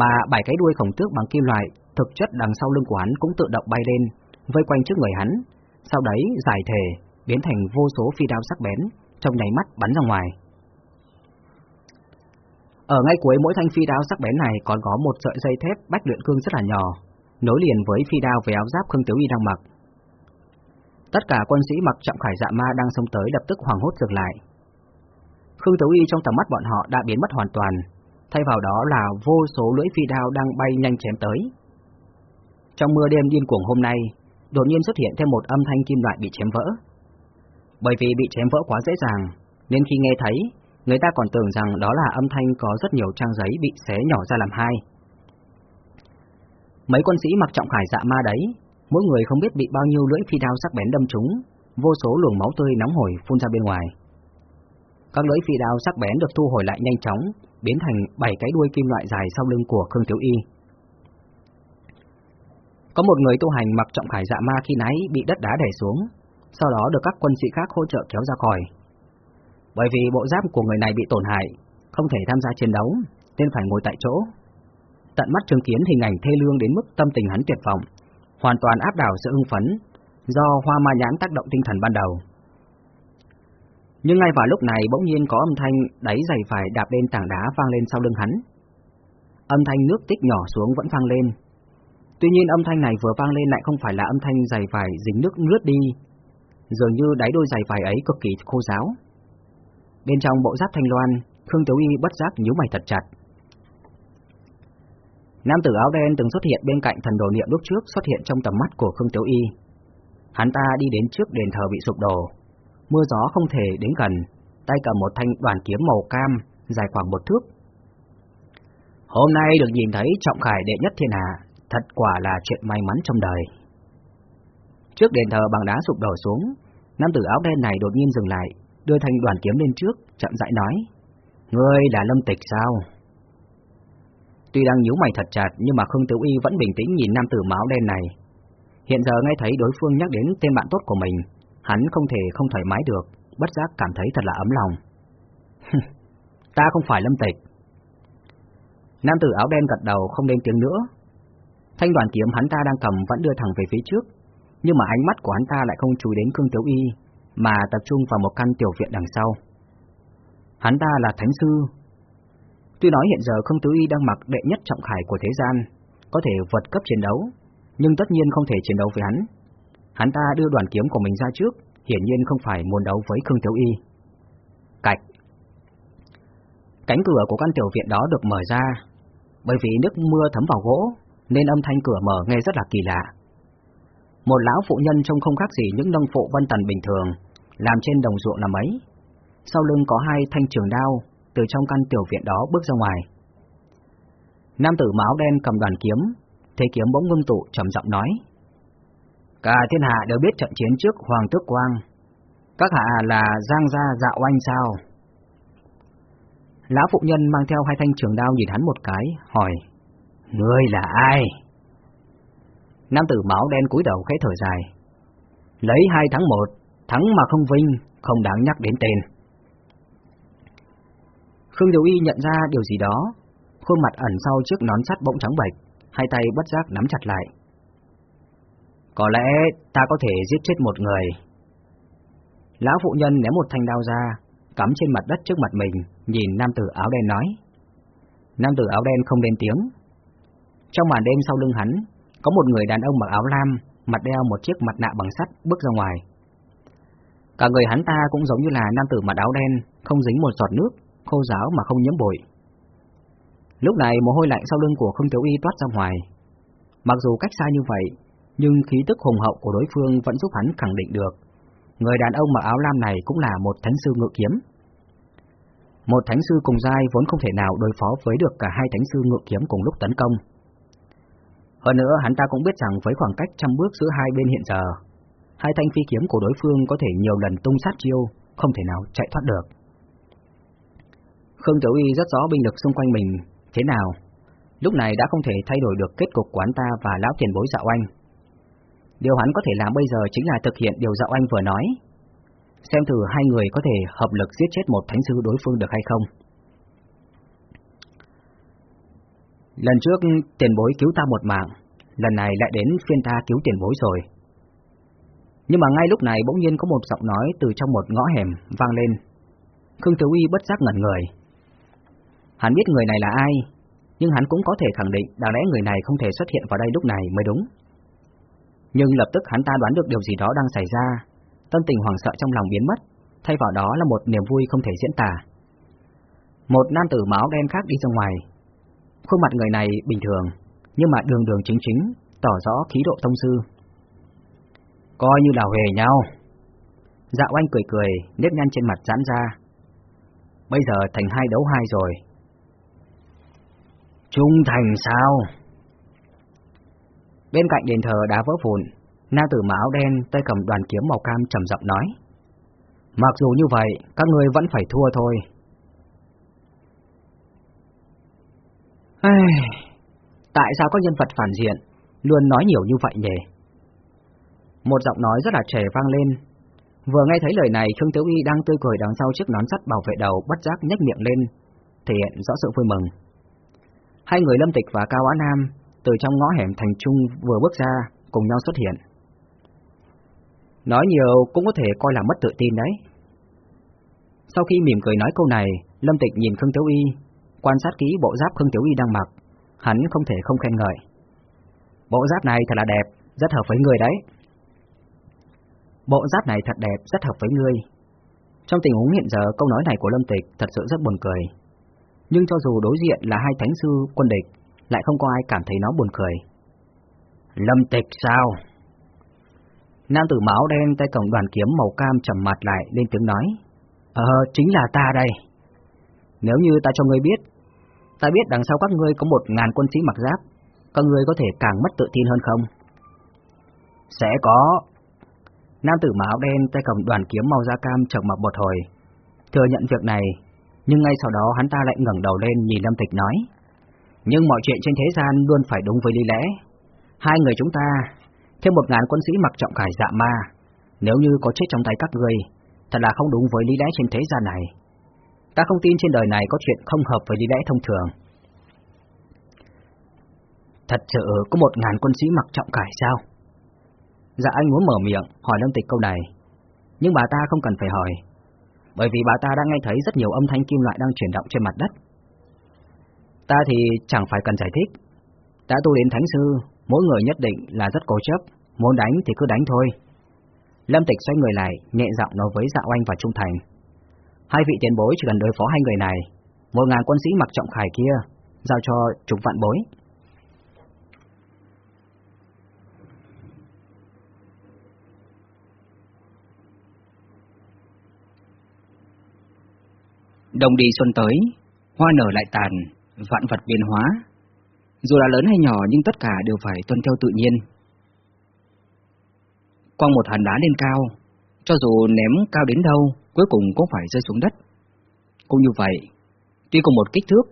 Mà bảy cái đuôi khổng tước bằng kim loại, thực chất đằng sau lưng của hắn cũng tự động bay lên, vây quanh trước người hắn, sau đấy giải thể, biến thành vô số phi đao sắc bén, trong nháy mắt bắn ra ngoài. Ở ngay cuối mỗi thanh phi đao sắc bén này còn có một sợi dây thép bách luyện cương rất là nhỏ, nối liền với phi đao về áo giáp Khương Tiếu Y đang mặc. Tất cả quân sĩ mặc trọng khải dạ ma đang xông tới lập tức hoàng hốt dừng lại. Khương tấu Y trong tầm mắt bọn họ đã biến mất hoàn toàn, thay vào đó là vô số lưỡi phi đao đang bay nhanh chém tới. Trong mưa đêm điên cuồng hôm nay, đột nhiên xuất hiện thêm một âm thanh kim loại bị chém vỡ. Bởi vì bị chém vỡ quá dễ dàng, nên khi nghe thấy, người ta còn tưởng rằng đó là âm thanh có rất nhiều trang giấy bị xé nhỏ ra làm hai. Mấy quân sĩ mặc trọng khải dạ ma đấy, mỗi người không biết bị bao nhiêu lưỡi phi đao sắc bén đâm trúng, vô số luồng máu tươi nóng hổi phun ra bên ngoài. Các lưỡi phi đao sắc bén được thu hồi lại nhanh chóng, biến thành bảy cái đuôi kim loại dài sau lưng của Khương Tiểu Y. Có một người tu hành mặc trọng khải dạ ma khi nãy bị đất đá đè xuống, sau đó được các quân sĩ khác hỗ trợ kéo ra khỏi. Bởi vì bộ giáp của người này bị tổn hại, không thể tham gia chiến đấu, nên phải ngồi tại chỗ. Tận mắt chứng kiến hình ảnh thê lương đến mức tâm tình hắn tuyệt vọng, hoàn toàn áp đảo sự hưng phấn, do hoa ma nhãn tác động tinh thần ban đầu. Nhưng ngay vào lúc này bỗng nhiên có âm thanh đáy giày phải đạp lên tảng đá vang lên sau lưng hắn. Âm thanh nước tích nhỏ xuống vẫn vang lên. Tuy nhiên âm thanh này vừa vang lên lại không phải là âm thanh giày phải dính nước lướt đi, dường như đáy đôi giày vải ấy cực kỳ khô ráo. Bên trong bộ giáp thanh loan, Khương Tiểu Y bất giác nhíu mày thật chặt. Nam tử áo đen từng xuất hiện bên cạnh thần đồ niệm lúc trước xuất hiện trong tầm mắt của Khương Tiếu Y. Hắn ta đi đến trước đền thờ bị sụp đổ, mưa gió không thể đến gần, tay cầm một thanh đoàn kiếm màu cam, dài khoảng một thước. Hôm nay được nhìn thấy trọng khải đệ nhất thiên hạ, thật quả là chuyện may mắn trong đời. Trước đền thờ bằng đá sụp đổ xuống, nam tử áo đen này đột nhiên dừng lại, đưa thanh đoàn kiếm lên trước, chậm rãi nói: "Ngươi là Lâm Tịch sao?" Tuy đang nhíu mày thật chặt nhưng mà Khương Tiểu Y vẫn bình tĩnh nhìn nam tử máu đen này. Hiện giờ nghe thấy đối phương nhắc đến tên bạn tốt của mình, hắn không thể không thoải mái được, bất giác cảm thấy thật là ấm lòng. ta không phải Lâm Tịch. Nam tử áo đen gật đầu không lên tiếng nữa. Thanh đoàn kiếm hắn ta đang cầm vẫn đưa thẳng về phía trước, nhưng mà ánh mắt của hắn ta lại không chú đến Khương Tiểu Y, mà tập trung vào một căn tiểu viện đằng sau. Hắn ta là Thánh Sư. Tuy nói hiện giờ Khương tứ Y đang mặc đệ nhất trọng khải của thế gian, có thể vượt cấp chiến đấu, nhưng tất nhiên không thể chiến đấu với hắn. Hắn ta đưa đoàn kiếm của mình ra trước, hiển nhiên không phải muốn đấu với Khương Tiểu Y. Cạch Cánh cửa của căn tiểu viện đó được mở ra, bởi vì nước mưa thấm vào gỗ, nên âm thanh cửa mở nghe rất là kỳ lạ. Một lão phụ nhân trông không khác gì những nông phụ văn tần bình thường, làm trên đồng ruộng làm mấy Sau lưng có hai thanh trường đao, từ trong căn tiểu viện đó bước ra ngoài. Nam tử máu đen cầm đoàn kiếm, thế kiếm bỗng ngưng tụ trầm giọng nói. Cả thiên hạ đều biết trận chiến trước Hoàng Tước Quang. Các hạ là Giang Gia Dạo Anh sao? Lão phụ nhân mang theo hai thanh trường đao nhìn hắn một cái, hỏi. Ngươi là ai? Nam tử máu đen cúi đầu khẽ thở dài. Lấy hai tháng một, thắng mà không vinh, không đáng nhắc đến tên. Khương Điều Y nhận ra điều gì đó, khuôn mặt ẩn sau trước nón sắt bỗng trắng bệch, hai tay bất giác nắm chặt lại. Có lẽ ta có thể giết chết một người. Lão phụ nhân ném một thanh đao ra, cắm trên mặt đất trước mặt mình, nhìn nam tử áo đen nói. Nam tử áo đen không lên tiếng. Trong màn đêm sau lưng hắn, có một người đàn ông mặc áo lam, mặt đeo một chiếc mặt nạ bằng sắt bước ra ngoài. Cả người hắn ta cũng giống như là nam tử mặt áo đen, không dính một giọt nước, khô giáo mà không nhiễm bụi. Lúc này mồ hôi lạnh sau lưng của Khương Tiểu Y toát ra ngoài. Mặc dù cách xa như vậy, nhưng khí tức hùng hậu của đối phương vẫn giúp hắn khẳng định được. Người đàn ông mặc áo lam này cũng là một thánh sư ngự kiếm. Một thánh sư cùng giai vốn không thể nào đối phó với được cả hai thánh sư ngự kiếm cùng lúc tấn công. Hơn nữa hắn ta cũng biết rằng với khoảng cách trăm bước giữa hai bên hiện giờ, hai thanh phi kiếm của đối phương có thể nhiều lần tung sát chiêu, không thể nào chạy thoát được. Khương Tiểu Y rất rõ binh lực xung quanh mình thế nào, lúc này đã không thể thay đổi được kết cục của hắn ta và lão tiền bối dạo anh. Điều hắn có thể làm bây giờ chính là thực hiện điều dạo anh vừa nói, xem thử hai người có thể hợp lực giết chết một thánh sư đối phương được hay không. Lần trước tiền bối cứu ta một mạng, lần này lại đến phiên ta cứu tiền bối rồi. Nhưng mà ngay lúc này bỗng nhiên có một giọng nói từ trong một ngõ hẻm vang lên. Khương Tiểu Uy bất giác ngẩn người. Hắn biết người này là ai, nhưng hắn cũng có thể khẳng định đáng lẽ người này không thể xuất hiện vào đây lúc này mới đúng. Nhưng lập tức hắn ta đoán được điều gì đó đang xảy ra, tâm tình hoảng sợ trong lòng biến mất, thay vào đó là một niềm vui không thể diễn tả. Một nam tử máu đen khác đi ra ngoài. Khuôn mặt người này bình thường, nhưng mà đường đường chính chính, tỏ rõ khí độ tông sư. Coi như là huề nhau. Dạo anh cười cười, nếp nhăn trên mặt giãn ra. Bây giờ thành hai đấu hai rồi. Trung thành sao? Bên cạnh đền thờ đá vỡ vụn, na tử mà áo đen tay cầm đoàn kiếm màu cam trầm giọng nói. Mặc dù như vậy, các người vẫn phải thua thôi. Ai... Tại sao có nhân vật phản diện luôn nói nhiều như vậy nhỉ? Một giọng nói rất là trẻ vang lên. Vừa nghe thấy lời này, Trương Tiếu Y đang tươi cười đằng sau chiếc nón sắt bảo vệ đầu bất giác nhếch miệng lên, thể hiện rõ sự vui mừng. Hai người Lâm Tịch và Cao Á Nam từ trong ngõ hẻm thành trung vừa bước ra, cùng nhau xuất hiện. Nói nhiều cũng có thể coi là mất tự tin đấy. Sau khi mỉm cười nói câu này, Lâm Tịch nhìn Khương Tiểu Y, quan sát kỹ bộ giáp Khương Tiểu Y đang mặc, hắn không thể không khen ngợi. Bộ giáp này thật là đẹp, rất hợp với người đấy. Bộ giáp này thật đẹp, rất hợp với ngươi. Trong tình huống hiện giờ, câu nói này của Lâm Tịch thật sự rất buồn cười. Nhưng cho dù đối diện là hai thánh sư quân địch, lại không có ai cảm thấy nó buồn cười. Lâm Tịch sao? Nam tử máu đen tay cầm đoàn kiếm màu cam trầm mặt lại lên tiếng nói. Ờ, chính là ta đây. Nếu như ta cho ngươi biết, ta biết đằng sau các ngươi có một ngàn quân sĩ mặc giáp, các ngươi có thể càng mất tự tin hơn không? Sẽ có. Nam tử máu đen tay cầm đoàn kiếm màu da cam trầm mặt một hồi, thừa nhận việc này, nhưng ngay sau đó hắn ta lại ngẩng đầu lên nhìn Lâm Tịch nói. Nhưng mọi chuyện trên thế gian luôn phải đúng với lý lẽ. Hai người chúng ta, thêm một ngàn quân sĩ mặc trọng cải dạ ma, nếu như có chết trong tay các ngươi, thật là không đúng với lý lẽ trên thế gian này. Ta không tin trên đời này có chuyện không hợp với lý lẽ thông thường. Thật sự có một ngàn quân sĩ mặc trọng cải sao? Dạ anh muốn mở miệng hỏi Lâm Tịch câu này, nhưng bà ta không cần phải hỏi, bởi vì bà ta đã nghe thấy rất nhiều âm thanh kim loại đang chuyển động trên mặt đất. Ta thì chẳng phải cần giải thích, đã tu đến thánh sư, mỗi người nhất định là rất cố chấp, muốn đánh thì cứ đánh thôi. Lâm Tịch xoay người lại, nhẹ giọng nói với Dạ Oanh và Trung Thành. Hai vị tiền bối chỉ cần đối phó hai người này, một ngàn quân sĩ mặc trọng khải kia, giao cho chúng vạn bối. Đồng đi xuân tới, hoa nở lại tàn, vạn vật biến hóa. Dù là lớn hay nhỏ nhưng tất cả đều phải tuân theo tự nhiên. Quăng một hòn đá lên cao, cho dù ném cao đến đâu, cuối cùng cũng phải rơi xuống đất. Cũng như vậy, tuy cùng một kích thước,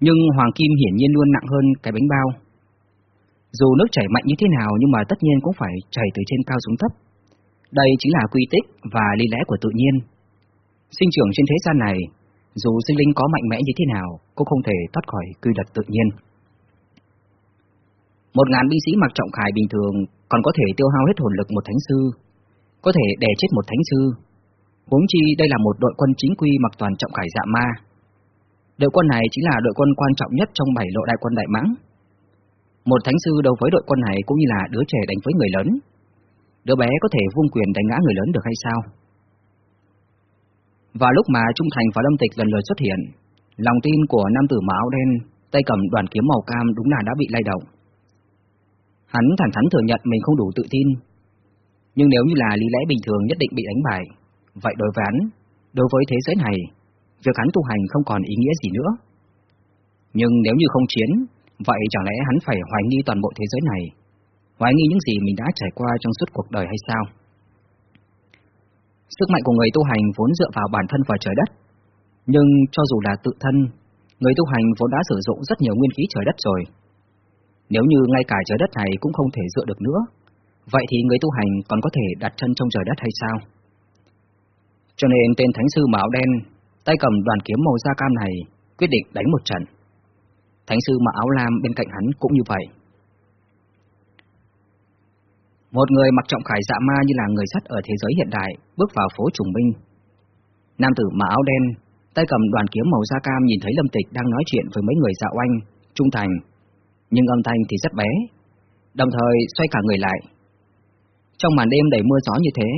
nhưng hoàng kim hiển nhiên luôn nặng hơn cái bánh bao. Dù nước chảy mạnh như thế nào nhưng mà tất nhiên cũng phải chảy từ trên cao xuống thấp. Đây chính là quy tích và lý lẽ của tự nhiên. Sinh trưởng trên thế gian này, dù sinh linh có mạnh mẽ như thế nào, cũng không thể thoát khỏi quy luật tự nhiên. Một ngàn binh sĩ mặc trọng khải bình thường còn có thể tiêu hao hết hồn lực một thánh sư, có thể đè chết một thánh sư. Huống chi đây là một đội quân chính quy mặc toàn trọng khải dạ ma. Đội quân này chính là đội quân quan trọng nhất trong bảy lộ đại quân đại mãng. Một thánh sư đấu với đội quân này cũng như là đứa trẻ đánh với người lớn. Đứa bé có thể vung quyền đánh ngã người lớn được hay sao? Và lúc mà Trung Thành và Lâm Tịch lần lượt xuất hiện, lòng tin của nam tử máu đen, tay cầm đoàn kiếm màu cam đúng là đã bị lay động. Hắn thẳng thắn thừa nhận mình không đủ tự tin. Nhưng nếu như là lý lẽ bình thường nhất định bị đánh bại, vậy đối với hắn, đối với thế giới này, việc hắn tu hành không còn ý nghĩa gì nữa. Nhưng nếu như không chiến, vậy chẳng lẽ hắn phải hoài nghi toàn bộ thế giới này, hoài nghi những gì mình đã trải qua trong suốt cuộc đời hay sao? Sức mạnh của người tu hành vốn dựa vào bản thân và trời đất, nhưng cho dù là tự thân, người tu hành vốn đã sử dụng rất nhiều nguyên khí trời đất rồi. Nếu như ngay cả trời đất này cũng không thể dựa được nữa, vậy thì người tu hành còn có thể đặt chân trong trời đất hay sao? Cho nên tên Thánh Sư Mạo Đen, tay cầm đoàn kiếm màu da cam này, quyết định đánh một trận. Thánh Sư mặc áo lam bên cạnh hắn cũng như vậy. Một người mặc trọng khải dạ ma như là người sắt ở thế giới hiện đại, bước vào phố trùng binh Nam tử mặc áo đen, tay cầm đoàn kiếm màu da cam nhìn thấy Lâm Tịch đang nói chuyện với mấy người dạ oanh, trung thành, nhưng âm thanh thì rất bé, đồng thời xoay cả người lại. Trong màn đêm đầy mưa gió như thế,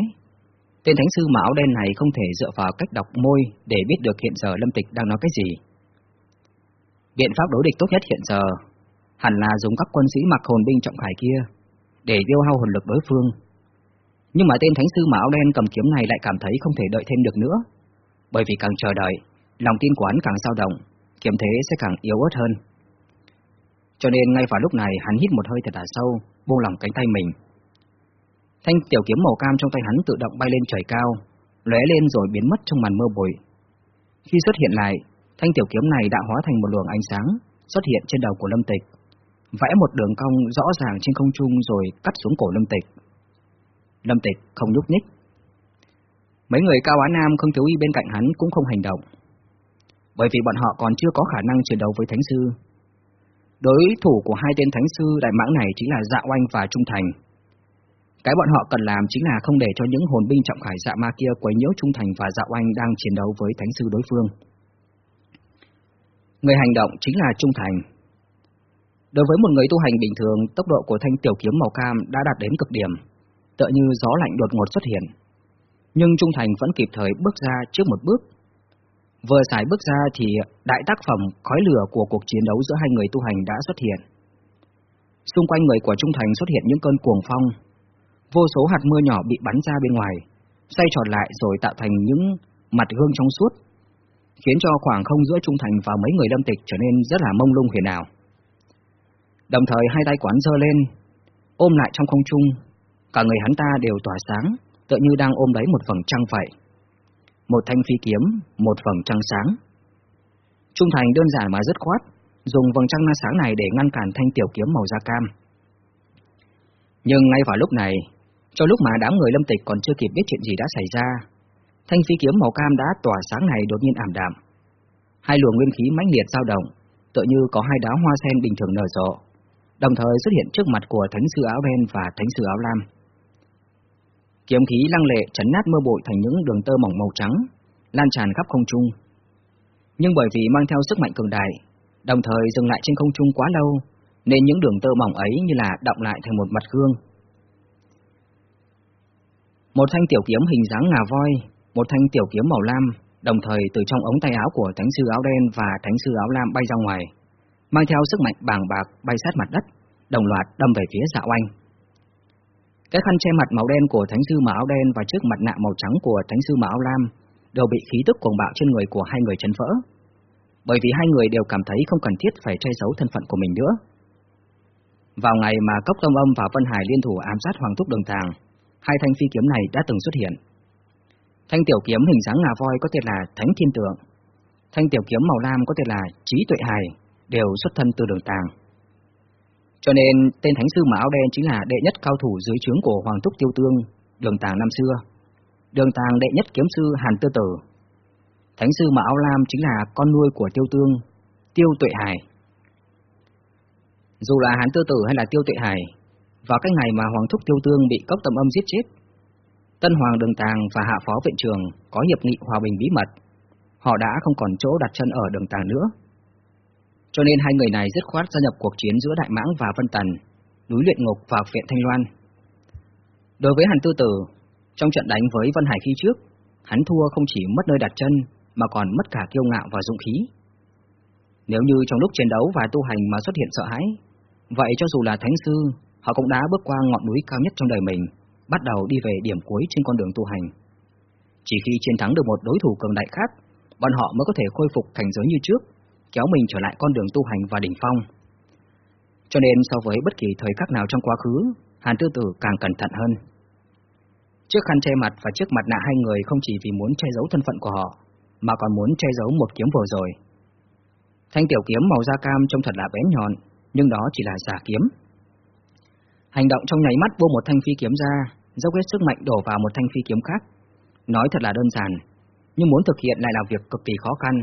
tên thánh sư mà áo đen này không thể dựa vào cách đọc môi để biết được hiện giờ Lâm Tịch đang nói cái gì. Biện pháp đối địch tốt nhất hiện giờ hẳn là dùng các quân sĩ mặc hồn binh trọng khải kia để tiêu hao hồn lực đối phương. Nhưng mà tên thánh sư mà áo đen cầm kiếm này lại cảm thấy không thể đợi thêm được nữa, bởi vì càng chờ đợi, lòng tin của hắn càng dao động, kiếm thế sẽ càng yếu ớt hơn. Cho nên ngay vào lúc này hắn hít một hơi thật là sâu, buông lỏng cánh tay mình. Thanh tiểu kiếm màu cam trong tay hắn tự động bay lên trời cao, lóe lên rồi biến mất trong màn mưa bụi. Khi xuất hiện lại, thanh tiểu kiếm này đã hóa thành một luồng ánh sáng, xuất hiện trên đầu của Lâm Tịch, vẽ một đường cong rõ ràng trên không trung rồi cắt xuống cổ Lâm Tịch. Lâm Tịch không nhúc nhích. Mấy người cao á nam không thiếu y bên cạnh hắn cũng không hành động, bởi vì bọn họ còn chưa có khả năng chiến đấu với Thánh Sư. Đối thủ của hai tên thánh sư đại mãng này chính là Dạ Oanh và Trung Thành. Cái bọn họ cần làm chính là không để cho những hồn binh trọng khải dạ ma kia quấy nhiễu Trung Thành và Dạ Oanh đang chiến đấu với thánh sư đối phương. Người hành động chính là Trung Thành. Đối với một người tu hành bình thường, tốc độ của thanh tiểu kiếm màu cam đã đạt đến cực điểm, tựa như gió lạnh đột ngột xuất hiện. Nhưng Trung Thành vẫn kịp thời bước ra trước một bước, Vừa xài bước ra thì đại tác phẩm khói lửa của cuộc chiến đấu giữa hai người tu hành đã xuất hiện. Xung quanh người của Trung Thành xuất hiện những cơn cuồng phong, vô số hạt mưa nhỏ bị bắn ra bên ngoài, xoay tròn lại rồi tạo thành những mặt gương trong suốt, khiến cho khoảng không giữa Trung Thành và mấy người lâm tịch trở nên rất là mông lung huyền ảo. Đồng thời hai tay quán dơ lên, ôm lại trong không trung, cả người hắn ta đều tỏa sáng, tựa như đang ôm lấy một vầng trăng vậy một thanh phi kiếm, một phần trăng sáng. Trung thành đơn giản mà rất khoát, dùng vầng trăng na sáng này để ngăn cản thanh tiểu kiếm màu da cam. Nhưng ngay vào lúc này, cho lúc mà đám người lâm tịch còn chưa kịp biết chuyện gì đã xảy ra, thanh phi kiếm màu cam đã tỏa sáng này đột nhiên ảm đạm. Hai luồng nguyên khí mãnh liệt dao động, tựa như có hai đá hoa sen bình thường nở rộ, đồng thời xuất hiện trước mặt của thánh sư áo đen và thánh sư áo lam. Kiếm khí lăng lệ chấn nát mưa bụi thành những đường tơ mỏng màu trắng, lan tràn khắp không trung. Nhưng bởi vì mang theo sức mạnh cường đại, đồng thời dừng lại trên không trung quá lâu, nên những đường tơ mỏng ấy như là động lại thành một mặt gương. Một thanh tiểu kiếm hình dáng ngà voi, một thanh tiểu kiếm màu lam, đồng thời từ trong ống tay áo của thánh sư áo đen và thánh sư áo lam bay ra ngoài, mang theo sức mạnh bàng bạc bay sát mặt đất, đồng loạt đâm về phía xạ oanh. Cái khăn che mặt màu đen của thánh sư mã áo đen và chiếc mặt nạ màu trắng của thánh sư mã áo lam đều bị khí tức cuồng bạo trên người của hai người chấn vỡ. Bởi vì hai người đều cảm thấy không cần thiết phải che giấu thân phận của mình nữa. Vào ngày mà Cốc Tông Âm và Vân Hải liên thủ ám sát Hoàng Thúc Đường Thàng, hai thanh phi kiếm này đã từng xuất hiện. Thanh tiểu kiếm hình dáng ngà voi có tên là Thánh Thiên Tượng. Thanh tiểu kiếm màu lam có tên là Trí Tuệ Hải đều xuất thân từ Đường Tàng. Cho nên tên Thánh sư mà Áo Đen chính là đệ nhất cao thủ dưới trướng của Hoàng Thúc Tiêu Tương, Đường Tàng năm xưa. Đường Tàng đệ nhất kiếm sư Hàn Tư Tử. Thánh sư mà Áo Lam chính là con nuôi của Tiêu Tương, Tiêu Tuệ Hải. Dù là hàn Tư Tử hay là Tiêu Tuệ Hải, vào cái ngày mà Hoàng Thúc Tiêu Tương bị cốc tầm âm giết chết, Tân Hoàng Đường Tàng và Hạ Phó Viện Trường có hiệp nghị hòa bình bí mật, họ đã không còn chỗ đặt chân ở Đường Tàng nữa. Cho nên hai người này dứt khoát gia nhập cuộc chiến giữa Đại Mãng và Vân Tần, núi luyện ngục và viện Thanh Loan. Đối với Hàn Tư Tử, trong trận đánh với Vân Hải khi trước, hắn thua không chỉ mất nơi đặt chân mà còn mất cả kiêu ngạo và dũng khí. Nếu như trong lúc chiến đấu và tu hành mà xuất hiện sợ hãi, vậy cho dù là thánh sư, họ cũng đã bước qua ngọn núi cao nhất trong đời mình, bắt đầu đi về điểm cuối trên con đường tu hành. Chỉ khi chiến thắng được một đối thủ cường đại khác, bọn họ mới có thể khôi phục cảnh giới như trước, kéo mình trở lại con đường tu hành và đỉnh phong. Cho nên so với bất kỳ thời khắc nào trong quá khứ, Hàn Tư Tử càng cẩn thận hơn. Chiếc khăn che mặt và chiếc mặt nạ hai người không chỉ vì muốn che giấu thân phận của họ, mà còn muốn che giấu một kiếm vừa rồi. Thanh tiểu kiếm màu da cam trông thật là bén nhọn, nhưng đó chỉ là giả kiếm. Hành động trong nháy mắt vô một thanh phi kiếm ra, dốc hết sức mạnh đổ vào một thanh phi kiếm khác. Nói thật là đơn giản, nhưng muốn thực hiện lại là việc cực kỳ khó khăn.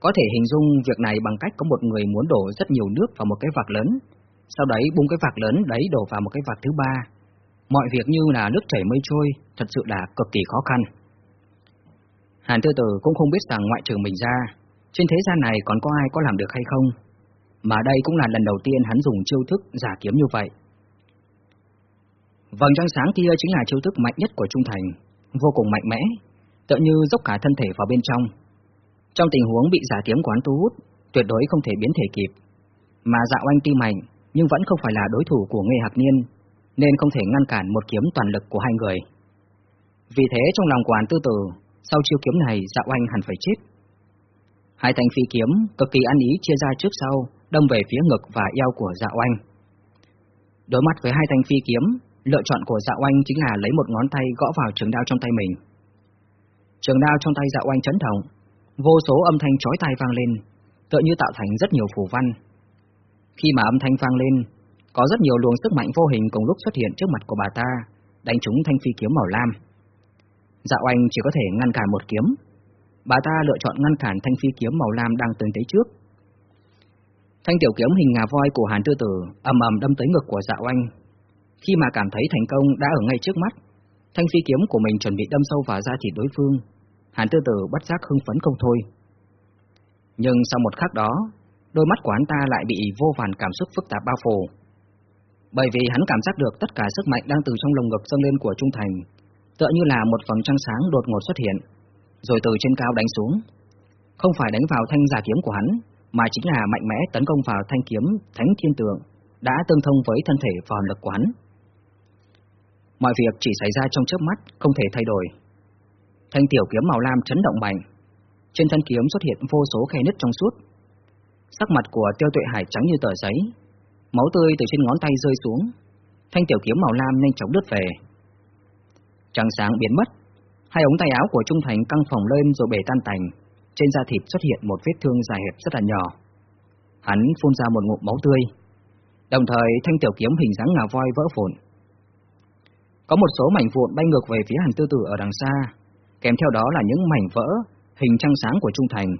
Có thể hình dung việc này bằng cách có một người muốn đổ rất nhiều nước vào một cái vạc lớn, sau đấy bung cái vạc lớn đấy đổ vào một cái vạc thứ ba, Mọi việc như là nước chảy mây trôi, thật sự là cực kỳ khó khăn. Hàn Tư Tử cũng không biết rằng ngoại trừ mình ra, trên thế gian này còn có ai có làm được hay không, mà đây cũng là lần đầu tiên hắn dùng chiêu thức giả kiếm như vậy. Vầng trăng sáng kia chính là chiêu thức mạnh nhất của Trung Thành, vô cùng mạnh mẽ, tựa như dốc cả thân thể vào bên trong. Trong tình huống bị giả kiếm quán thu hút, tuyệt đối không thể biến thể kịp. Mà dạo anh tim mạnh, nhưng vẫn không phải là đối thủ của Nghê Hạc Niên, nên không thể ngăn cản một kiếm toàn lực của hai người. Vì thế trong lòng quán tư tử, sau chiêu kiếm này dạo anh hẳn phải chết. Hai thanh phi kiếm cực kỳ ăn ý chia ra trước sau, đâm về phía ngực và eo của dạo anh. Đối mặt với hai thanh phi kiếm, lựa chọn của dạo anh chính là lấy một ngón tay gõ vào trường đao trong tay mình. Trường đao trong tay dạo anh chấn động, vô số âm thanh chói tai vang lên, tựa như tạo thành rất nhiều phù văn. Khi mà âm thanh vang lên, có rất nhiều luồng sức mạnh vô hình cùng lúc xuất hiện trước mặt của bà ta, đánh trúng thanh phi kiếm màu lam. Dạo anh chỉ có thể ngăn cản một kiếm. Bà ta lựa chọn ngăn cản thanh phi kiếm màu lam đang từng tới trước. Thanh tiểu kiếm hình ngà voi của Hàn Tư Tử ầm ầm đâm tới ngực của Dạo Anh. Khi mà cảm thấy thành công đã ở ngay trước mắt, thanh phi kiếm của mình chuẩn bị đâm sâu vào da thịt đối phương, Hàn Tư Tử bất giác hưng phấn không thôi. Nhưng sau một khắc đó, đôi mắt của hắn ta lại bị vô vàn cảm xúc phức tạp bao phủ. Bởi vì hắn cảm giác được tất cả sức mạnh đang từ trong lồng ngực dâng lên của Trung Thành, tựa như là một vầng trăng sáng đột ngột xuất hiện, rồi từ trên cao đánh xuống. Không phải đánh vào thanh giả kiếm của hắn, mà chính là mạnh mẽ tấn công vào thanh kiếm Thánh Thiên Tượng, đã tương thông với thân thể và lực của hắn. Mọi việc chỉ xảy ra trong chớp mắt, không thể thay đổi. Thanh tiểu kiếm màu lam chấn động mạnh, trên thân kiếm xuất hiện vô số khe nứt trong suốt. Sắc mặt của Tiêu Tuệ Hải trắng như tờ giấy, Máu tươi từ trên ngón tay rơi xuống, thanh tiểu kiếm màu lam nhanh chóng đứt về. Trăng sáng biến mất, hai ống tay áo của Trung Thành căng phồng lên rồi bể tan tành, trên da thịt xuất hiện một vết thương dài hẹp rất là nhỏ. Hắn phun ra một ngụm máu tươi. Đồng thời thanh tiểu kiếm hình dáng ngà voi vỡ vụn. Có một số mảnh vụn bay ngược về phía Hàn Tư Tử ở đằng xa, kèm theo đó là những mảnh vỡ hình trăng sáng của Trung Thành,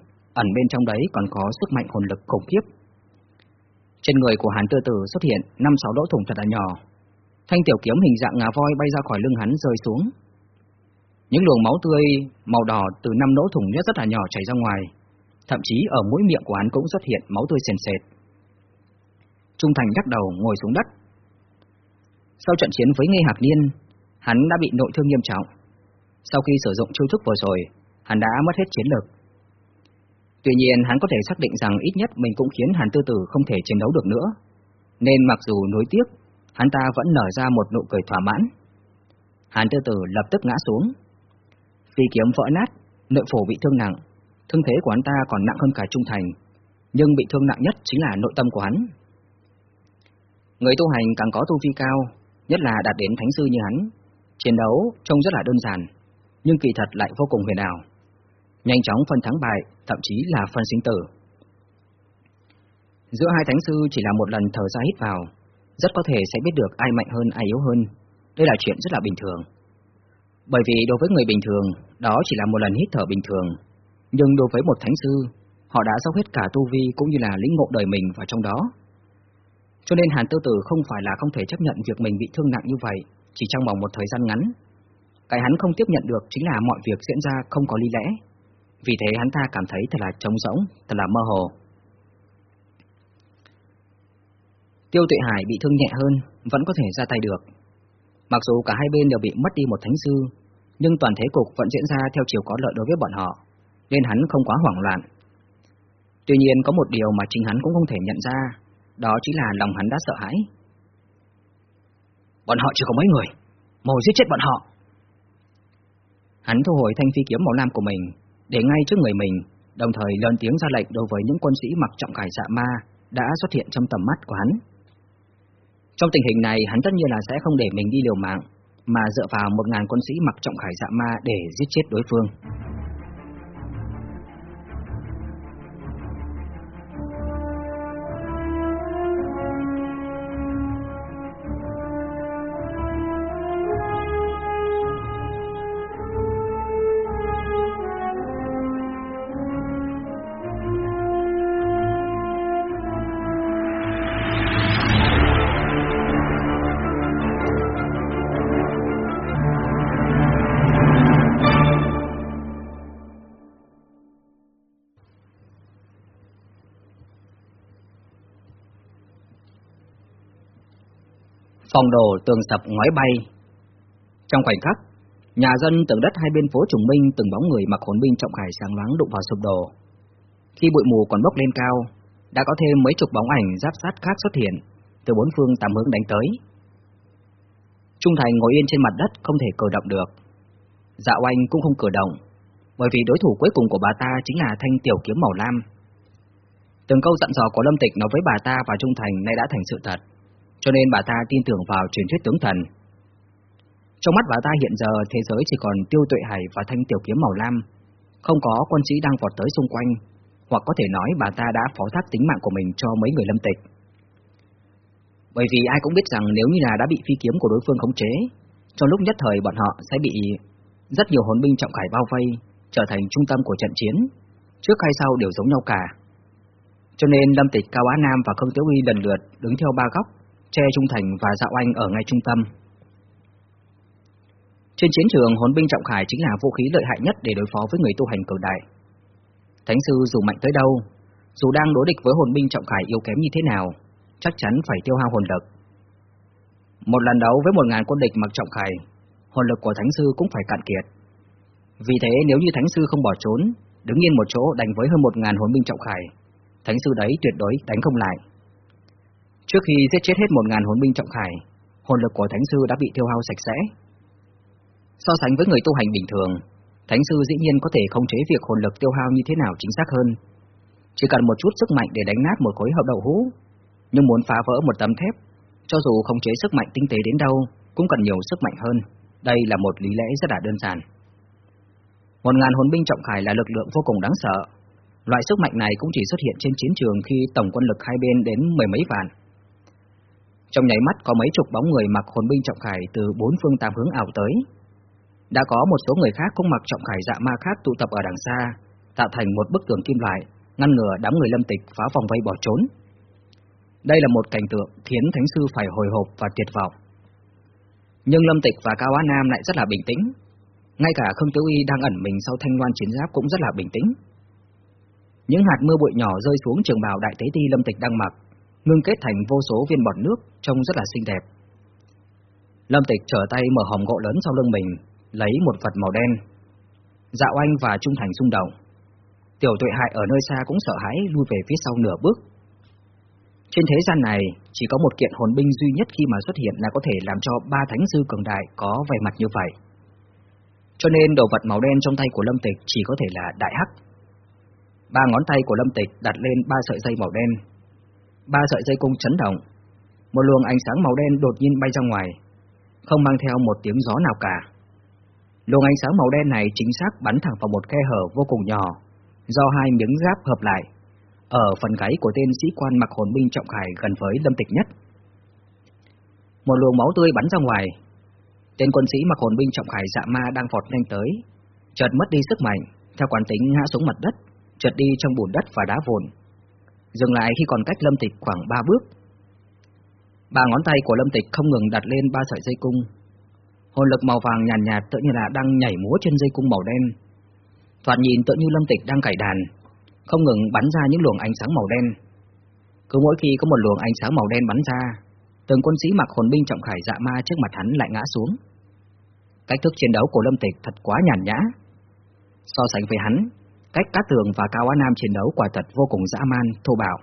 ẩn bên trong đấy còn có sức mạnh hồn lực khủng khiếp. Trên người của Hàn Tư Tử xuất hiện năm sáu lỗ thủng thật là nhỏ. Thanh tiểu kiếm hình dạng ngà voi bay ra khỏi lưng hắn rơi xuống. Những luồng máu tươi màu đỏ từ năm lỗ thủng nhất rất là nhỏ chảy ra ngoài, thậm chí ở mũi miệng của hắn cũng xuất hiện máu tươi sền sệt. Trung Thành đắc đầu ngồi xuống đất. Sau trận chiến với Ngây Hạc Niên, hắn đã bị nội thương nghiêm trọng. Sau khi sử dụng chiêu thức vừa rồi, hắn đã mất hết chiến lực. Tuy nhiên hắn có thể xác định rằng ít nhất mình cũng khiến Hàn Tư Tử không thể chiến đấu được nữa. Nên mặc dù nối tiếc, hắn ta vẫn nở ra một nụ cười thỏa mãn. Hàn Tư Tử lập tức ngã xuống. Phi kiếm vỡ nát, nội phổ bị thương nặng, thương thế của hắn ta còn nặng hơn cả Trung Thành, nhưng bị thương nặng nhất chính là nội tâm của hắn. Người tu hành càng có tu vi cao, nhất là đạt đến thánh sư như hắn, chiến đấu trông rất là đơn giản, nhưng kỳ thật lại vô cùng huyền ảo. Nhanh chóng phân thắng bại, thậm chí là phân sinh tử. Giữa hai thánh sư chỉ là một lần thở ra hít vào, rất có thể sẽ biết được ai mạnh hơn ai yếu hơn. Đây là chuyện rất là bình thường. Bởi vì đối với người bình thường, đó chỉ là một lần hít thở bình thường. Nhưng đối với một thánh sư, họ đã dốc hết cả tu vi cũng như là lĩnh ngộ đời mình vào trong đó. Cho nên Hàn Tư Tử không phải là không thể chấp nhận việc mình bị thương nặng như vậy, chỉ trong vòng một thời gian ngắn. Cái hắn không tiếp nhận được chính là mọi việc diễn ra không có lý lẽ. Vì thế hắn ta cảm thấy thật là trống rỗng, thật là mơ hồ. Tiêu Tuệ Hải bị thương nhẹ hơn, vẫn có thể ra tay được. Mặc dù cả hai bên đều bị mất đi một thánh sư, nhưng toàn thế cục vẫn diễn ra theo chiều có lợi đối với bọn họ, nên hắn không quá hoảng loạn. Tuy nhiên có một điều mà chính hắn cũng không thể nhận ra, đó chính là lòng hắn đã sợ hãi. Bọn họ chỉ có mấy người, mau giết chết bọn họ. Hắn thu hồi thanh phi kiếm màu lam của mình, để ngay trước người mình, đồng thời lớn tiếng ra lệnh đối với những quân sĩ mặc trọng khải dạ ma đã xuất hiện trong tầm mắt của hắn. Trong tình hình này, hắn tất nhiên là sẽ không để mình đi liều mạng, mà dựa vào một ngàn quân sĩ mặc trọng khải dạ ma để giết chết đối phương. Phòng đồ tường sập ngói bay. Trong khoảnh khắc, nhà dân tường đất hai bên phố Trùng Minh từng bóng người mặc hồn binh trọng khải sáng loáng đụng vào sụp đổ. Khi bụi mù còn bốc lên cao, đã có thêm mấy chục bóng ảnh giáp sát khác xuất hiện, từ bốn phương tám hướng đánh tới. Trung Thành ngồi yên trên mặt đất không thể cử động được. dạ oanh cũng không cử động, bởi vì đối thủ cuối cùng của bà ta chính là thanh tiểu kiếm màu lam. Từng câu dặn dò của Lâm Tịch nói với bà ta và Trung Thành nay đã thành sự thật cho nên bà ta tin tưởng vào truyền thuyết tướng thần. Trong mắt bà ta hiện giờ thế giới chỉ còn tiêu tuệ hải và thanh tiểu kiếm màu lam, không có quân sĩ đang vọt tới xung quanh, hoặc có thể nói bà ta đã phó thác tính mạng của mình cho mấy người lâm tịch. Bởi vì ai cũng biết rằng nếu như là đã bị phi kiếm của đối phương khống chế, trong lúc nhất thời bọn họ sẽ bị rất nhiều hồn binh trọng khải bao vây, trở thành trung tâm của trận chiến, trước hay sau đều giống nhau cả. Cho nên Lâm Tịch, Cao Á Nam và Khương Tiểu Huy lần lượt đứng theo ba góc, che Trung Thành và Dạo Anh ở ngay trung tâm. Trên chiến trường, hồn binh trọng khải chính là vũ khí lợi hại nhất để đối phó với người tu hành cường đại. Thánh sư dù mạnh tới đâu, dù đang đối địch với hồn binh trọng khải yếu kém như thế nào, chắc chắn phải tiêu hao hồn lực. Một lần đấu với một ngàn quân địch mặc trọng khải, hồn lực của thánh sư cũng phải cạn kiệt. Vì thế nếu như thánh sư không bỏ trốn, đứng yên một chỗ đánh với hơn một ngàn hồn binh trọng khải, thánh sư đấy tuyệt đối đánh không lại. Trước khi giết chết hết một ngàn hồn binh trọng khải, hồn lực của Thánh Sư đã bị tiêu hao sạch sẽ. So sánh với người tu hành bình thường, Thánh Sư dĩ nhiên có thể khống chế việc hồn lực tiêu hao như thế nào chính xác hơn. Chỉ cần một chút sức mạnh để đánh nát một khối hậu đậu hũ, nhưng muốn phá vỡ một tấm thép, cho dù khống chế sức mạnh tinh tế đến đâu, cũng cần nhiều sức mạnh hơn. Đây là một lý lẽ rất là đơn giản. Một ngàn hồn binh trọng khải là lực lượng vô cùng đáng sợ. Loại sức mạnh này cũng chỉ xuất hiện trên chiến trường khi tổng quân lực hai bên đến mười mấy vạn. Trong nháy mắt có mấy chục bóng người mặc hồn binh trọng khải từ bốn phương tám hướng ảo tới. Đã có một số người khác cũng mặc trọng khải dạ ma khác tụ tập ở đằng xa, tạo thành một bức tường kim loại, ngăn ngừa đám người lâm tịch phá vòng vây bỏ trốn. Đây là một cảnh tượng khiến Thánh Sư phải hồi hộp và tuyệt vọng. Nhưng Lâm Tịch và Cao Á Nam lại rất là bình tĩnh. Ngay cả Khương Tiếu Y đang ẩn mình sau thanh loan chiến giáp cũng rất là bình tĩnh. Những hạt mưa bụi nhỏ rơi xuống trường bào đại tế ti Lâm Tịch đang mặc, ngưng kết thành vô số viên bọt nước, trông rất là xinh đẹp. Lâm Tịch trở tay mở hòm gỗ lớn sau lưng mình, lấy một vật màu đen. Dạ oanh và Trung Thành xung động. Tiểu tuệ hại ở nơi xa cũng sợ hãi lui về phía sau nửa bước, trên thế gian này, chỉ có một kiện hồn binh duy nhất khi mà xuất hiện là có thể làm cho ba thánh sư cường đại có vẻ mặt như vậy. Cho nên đồ vật màu đen trong tay của Lâm Tịch chỉ có thể là đại hắc. Ba ngón tay của Lâm Tịch đặt lên ba sợi dây màu đen. Ba sợi dây cung chấn động. Một luồng ánh sáng màu đen đột nhiên bay ra ngoài, không mang theo một tiếng gió nào cả. Luồng ánh sáng màu đen này chính xác bắn thẳng vào một khe hở vô cùng nhỏ, do hai miếng giáp hợp lại ở phần gáy của tên sĩ quan mặc hồn binh trọng khải gần với Lâm Tịch nhất. Một luồng máu tươi bắn ra ngoài. Tên quân sĩ mặc hồn binh trọng khải dạ ma đang vọt nhanh tới, chợt mất đi sức mạnh, theo quán tính ngã xuống mặt đất, chợt đi trong bùn đất và đá vụn. Dừng lại khi còn cách Lâm Tịch khoảng ba bước. Ba ngón tay của Lâm Tịch không ngừng đặt lên ba sợi dây cung. Hồn lực màu vàng nhàn nhạt, nhạt tự như là đang nhảy múa trên dây cung màu đen. Thoạt nhìn tự như Lâm Tịch đang cải đàn, không ngừng bắn ra những luồng ánh sáng màu đen. Cứ mỗi khi có một luồng ánh sáng màu đen bắn ra, từng quân sĩ mặc hồn binh trọng khải dạ ma trước mặt hắn lại ngã xuống. Cách thức chiến đấu của Lâm Tịch thật quá nhàn nhã. So sánh với hắn, cách Cát Tường và Cao Á Nam chiến đấu quả thật vô cùng dã man, thô bạo.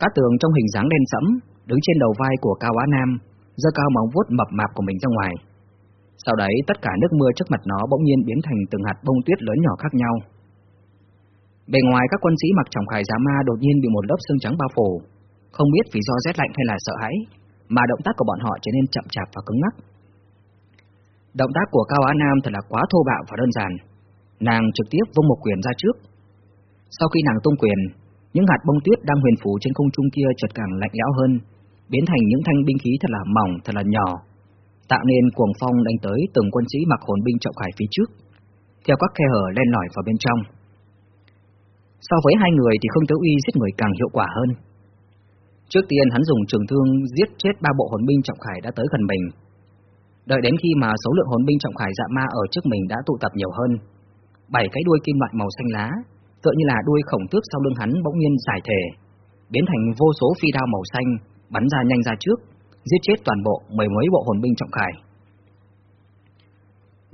Cát Tường trong hình dáng đen sẫm, đứng trên đầu vai của Cao Á Nam, giơ cao móng vuốt mập mạp của mình ra ngoài. Sau đấy tất cả nước mưa trước mặt nó bỗng nhiên biến thành từng hạt bông tuyết lớn nhỏ khác nhau. Bề ngoài các quân sĩ mặc trọng khải giá ma đột nhiên bị một lớp xương trắng bao phủ, không biết vì do rét lạnh hay là sợ hãi, mà động tác của bọn họ trở nên chậm chạp và cứng ngắc. Động tác của Cao Á Nam thật là quá thô bạo và đơn giản. Nàng trực tiếp vung một quyền ra trước. Sau khi nàng tung quyền, những hạt bông tuyết đang huyền phủ trên không trung kia chợt càng lạnh lẽo hơn, biến thành những thanh binh khí thật là mỏng, thật là nhỏ, tạo nên cuồng phong đánh tới từng quân sĩ mặc hồn binh trọng khải phía trước, theo các khe hở len lỏi vào bên trong. So với hai người thì không thiếu Uy giết người càng hiệu quả hơn. Trước tiên hắn dùng trường thương giết chết ba bộ hồn binh trọng khải đã tới gần mình. Đợi đến khi mà số lượng hồn binh trọng khải dạ ma ở trước mình đã tụ tập nhiều hơn, bảy cái đuôi kim loại màu xanh lá, tựa như là đuôi khổng tước sau lưng hắn bỗng nhiên giải thể, biến thành vô số phi đao màu xanh bắn ra nhanh ra trước, giết chết toàn bộ mười mấy bộ hồn binh trọng khải.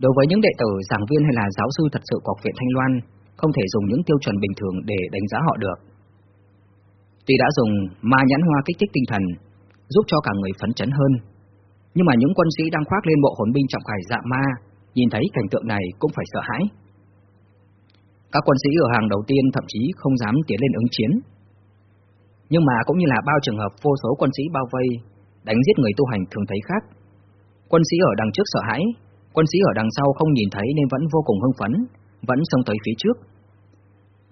Đối với những đệ tử, giảng viên hay là giáo sư thật sự của học viện Thanh Loan, không thể dùng những tiêu chuẩn bình thường để đánh giá họ được. Tuy đã dùng ma nhãn hoa kích thích tinh thần, giúp cho cả người phấn chấn hơn, nhưng mà những quân sĩ đang khoác lên bộ hồn binh trọng khải dạ ma, nhìn thấy cảnh tượng này cũng phải sợ hãi. Các quân sĩ ở hàng đầu tiên thậm chí không dám tiến lên ứng chiến. Nhưng mà cũng như là bao trường hợp vô số quân sĩ bao vây, đánh giết người tu hành thường thấy khác. Quân sĩ ở đằng trước sợ hãi, quân sĩ ở đằng sau không nhìn thấy nên vẫn vô cùng hưng phấn, vẫn xông tới phía trước.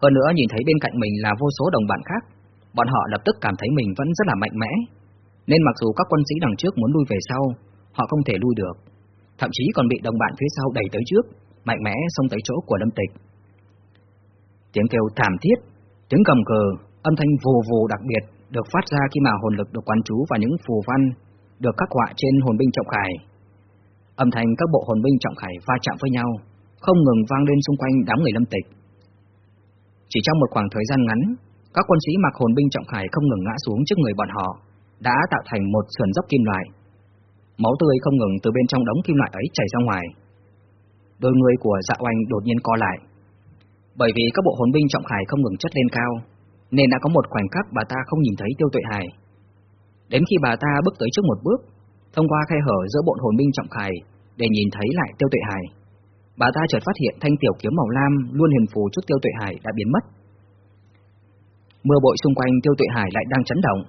Hơn nữa nhìn thấy bên cạnh mình là vô số đồng bạn khác, bọn họ lập tức cảm thấy mình vẫn rất là mạnh mẽ, nên mặc dù các quân sĩ đằng trước muốn lui về sau, họ không thể lui được, thậm chí còn bị đồng bạn phía sau đẩy tới trước, mạnh mẽ xông tới chỗ của Lâm Tịch. Tiếng kêu thảm thiết, tiếng cầm cờ, âm thanh vù vù đặc biệt được phát ra khi mà hồn lực được quán trú vào những phù văn được khắc họa trên hồn binh trọng khải. Âm thanh các bộ hồn binh trọng khải va chạm với nhau, không ngừng vang lên xung quanh đám người lâm tịch. Chỉ trong một khoảng thời gian ngắn, các quân sĩ mặc hồn binh trọng khải không ngừng ngã xuống trước người bọn họ, đã tạo thành một sườn dốc kim loại. Máu tươi không ngừng từ bên trong đống kim loại ấy chảy ra ngoài. Đôi người của dạ oanh đột nhiên co lại. Bởi vì các bộ hồn binh trọng khải không ngừng chất lên cao, nên đã có một khoảnh khắc bà ta không nhìn thấy tiêu tuệ hải. Đến khi bà ta bước tới trước một bước, thông qua khe hở giữa bộ hồn binh trọng khải để nhìn thấy lại tiêu tuệ hải, bà ta chợt phát hiện thanh tiểu kiếm màu lam luôn hiền phù trước tiêu tuệ hải đã biến mất. Mưa bội xung quanh tiêu tuệ hải lại đang chấn động,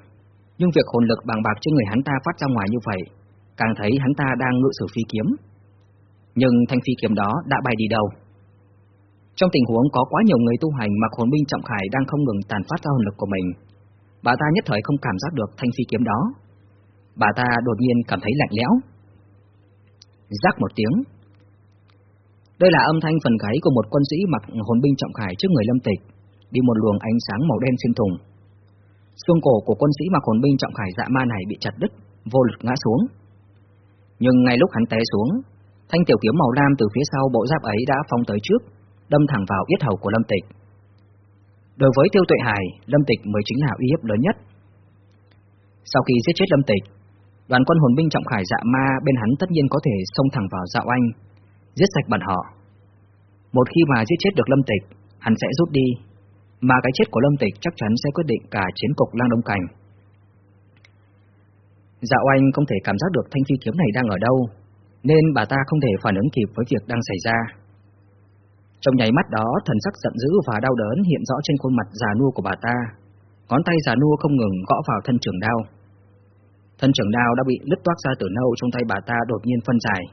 nhưng việc hồn lực bằng bạc trên người hắn ta phát ra ngoài như vậy, càng thấy hắn ta đang ngự sử phi kiếm. Nhưng thanh phi kiếm đó đã bay đi đâu? Trong tình huống có quá nhiều người tu hành mặc hồn binh trọng khải đang không ngừng tàn phát ra hồn lực của mình, bà ta nhất thời không cảm giác được thanh phi kiếm đó. Bà ta đột nhiên cảm thấy lạnh lẽo. Rắc một tiếng. Đây là âm thanh phần gáy của một quân sĩ mặc hồn binh trọng khải trước người lâm tịch, đi một luồng ánh sáng màu đen xuyên thùng. Xương cổ của quân sĩ mặc hồn binh trọng khải dạ ma này bị chặt đứt, vô lực ngã xuống. Nhưng ngay lúc hắn té xuống, thanh tiểu kiếm màu lam từ phía sau bộ giáp ấy đã phóng tới trước, đâm thẳng vào yết hầu của Lâm Tịch. Đối với Tiêu Tuệ Hải, Lâm Tịch mới chính là uy hiếp lớn nhất. Sau khi giết chết Lâm Tịch, đoàn quân hồn binh trọng khải dạ ma bên hắn tất nhiên có thể xông thẳng vào dạo anh, giết sạch bọn họ. Một khi mà giết chết được Lâm Tịch, hắn sẽ rút đi, mà cái chết của Lâm Tịch chắc chắn sẽ quyết định cả chiến cục lang đông cảnh. Dạo anh không thể cảm giác được thanh phi kiếm này đang ở đâu, nên bà ta không thể phản ứng kịp với việc đang xảy ra. Trong nháy mắt đó, thần sắc giận dữ và đau đớn hiện rõ trên khuôn mặt già nua của bà ta. Ngón tay già nua không ngừng gõ vào thân trường đao. Thân trường đao đã bị lứt toát ra từ nâu trong tay bà ta đột nhiên phân giải.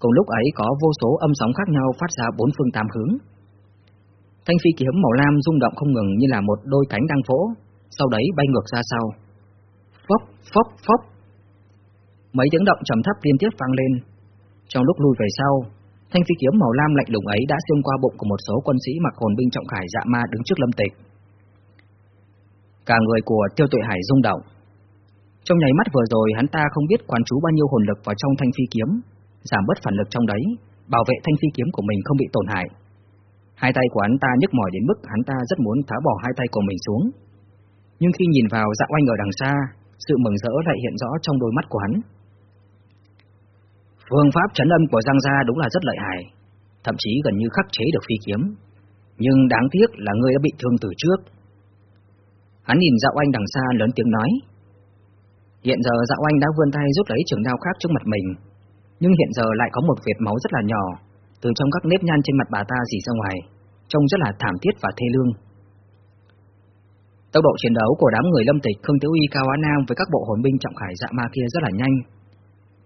Cùng lúc ấy có vô số âm sóng khác nhau phát ra bốn phương tám hướng. Thanh phi kiếm màu lam rung động không ngừng như là một đôi cánh đang vỗ, sau đấy bay ngược ra sau. Phốc, phốc, phốc. Mấy tiếng động trầm thấp liên tiếp vang lên. Trong lúc lùi về sau, thanh phi kiếm màu lam lạnh lùng ấy đã xuyên qua bụng của một số quân sĩ mặc hồn binh trọng khải dạ ma đứng trước lâm tịch. Cả người của tiêu tuệ hải rung động. Trong nháy mắt vừa rồi hắn ta không biết quán trú bao nhiêu hồn lực vào trong thanh phi kiếm, giảm bớt phản lực trong đấy, bảo vệ thanh phi kiếm của mình không bị tổn hại. Hai tay của hắn ta nhức mỏi đến mức hắn ta rất muốn tháo bỏ hai tay của mình xuống. Nhưng khi nhìn vào dạ oanh ở đằng xa, sự mừng rỡ lại hiện rõ trong đôi mắt của hắn. Phương pháp chấn âm của Giang Gia đúng là rất lợi hại, thậm chí gần như khắc chế được phi kiếm. Nhưng đáng tiếc là ngươi đã bị thương từ trước. Hắn nhìn Dạo Anh đằng xa lớn tiếng nói. Hiện giờ Dạo Anh đã vươn tay rút lấy trường đao khác trước mặt mình, nhưng hiện giờ lại có một vệt máu rất là nhỏ, từ trong các nếp nhăn trên mặt bà ta dì ra ngoài, trông rất là thảm thiết và thê lương. Tốc độ chiến đấu của đám người lâm tịch Khương Tiếu Y Cao Á Nam với các bộ hồn binh trọng khải dạ ma kia rất là nhanh.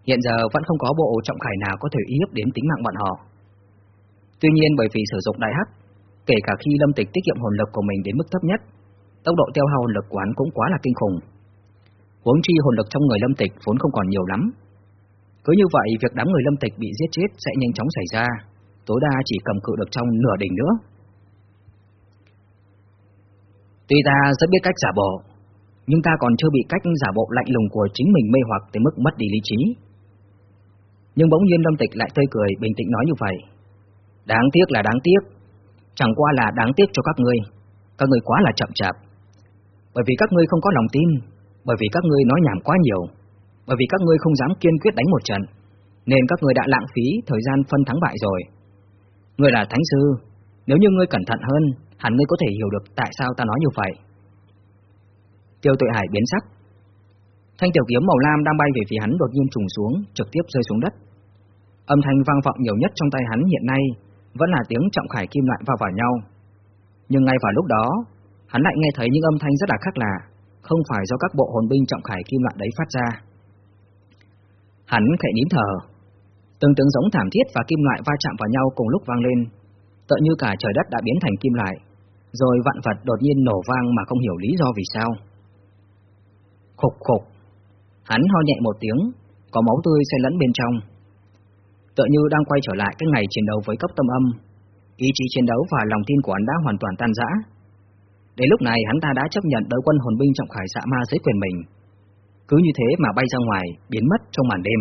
Hiện giờ vẫn không có bộ trọng khải nào có thể uy hiếp đến tính mạng bọn họ. Tuy nhiên bởi vì sử dụng đại hắc, kể cả khi lâm tịch tiết kiệm hồn lực của mình đến mức thấp nhất, tốc độ tiêu hao hồn lực của hắn cũng quá là kinh khủng. Huống chi hồn lực trong người lâm tịch vốn không còn nhiều lắm. Cứ như vậy, việc đám người lâm tịch bị giết chết sẽ nhanh chóng xảy ra, tối đa chỉ cầm cự được trong nửa đỉnh nữa. Tuy ta rất biết cách giả bộ, nhưng ta còn chưa bị cách giả bộ lạnh lùng của chính mình mê hoặc tới mức mất đi lý trí. Nhưng bỗng nhiên Lâm Tịch lại tươi cười bình tĩnh nói như vậy. Đáng tiếc là đáng tiếc, chẳng qua là đáng tiếc cho các ngươi, các ngươi quá là chậm chạp. Bởi vì các ngươi không có lòng tin, bởi vì các ngươi nói nhảm quá nhiều, bởi vì các ngươi không dám kiên quyết đánh một trận, nên các ngươi đã lãng phí thời gian phân thắng bại rồi. Ngươi là thánh sư, nếu như ngươi cẩn thận hơn, hẳn ngươi có thể hiểu được tại sao ta nói như vậy. Tiêu tuệ hải biến sắc. Thanh tiểu kiếm màu lam đang bay về phía hắn đột nhiên trùng xuống, trực tiếp rơi xuống đất. Âm thanh vang vọng nhiều nhất trong tay hắn hiện nay vẫn là tiếng trọng khải kim loại va vào nhau. Nhưng ngay vào lúc đó, hắn lại nghe thấy những âm thanh rất là khác lạ, không phải do các bộ hồn binh trọng khải kim loại đấy phát ra. Hắn khẽ nín thở, từng tiếng giống thảm thiết và kim loại va chạm vào nhau cùng lúc vang lên, tựa như cả trời đất đã biến thành kim loại, rồi vạn vật đột nhiên nổ vang mà không hiểu lý do vì sao. Khục khục, hắn ho nhẹ một tiếng, có máu tươi xen lẫn bên trong. Tựa như đang quay trở lại cái ngày chiến đấu với cấp tâm âm, ý chí chiến đấu và lòng tin của hắn đã hoàn toàn tan rã. Đến lúc này hắn ta đã chấp nhận đội quân hồn binh trọng khải dạ ma dưới quyền mình. Cứ như thế mà bay ra ngoài, biến mất trong màn đêm.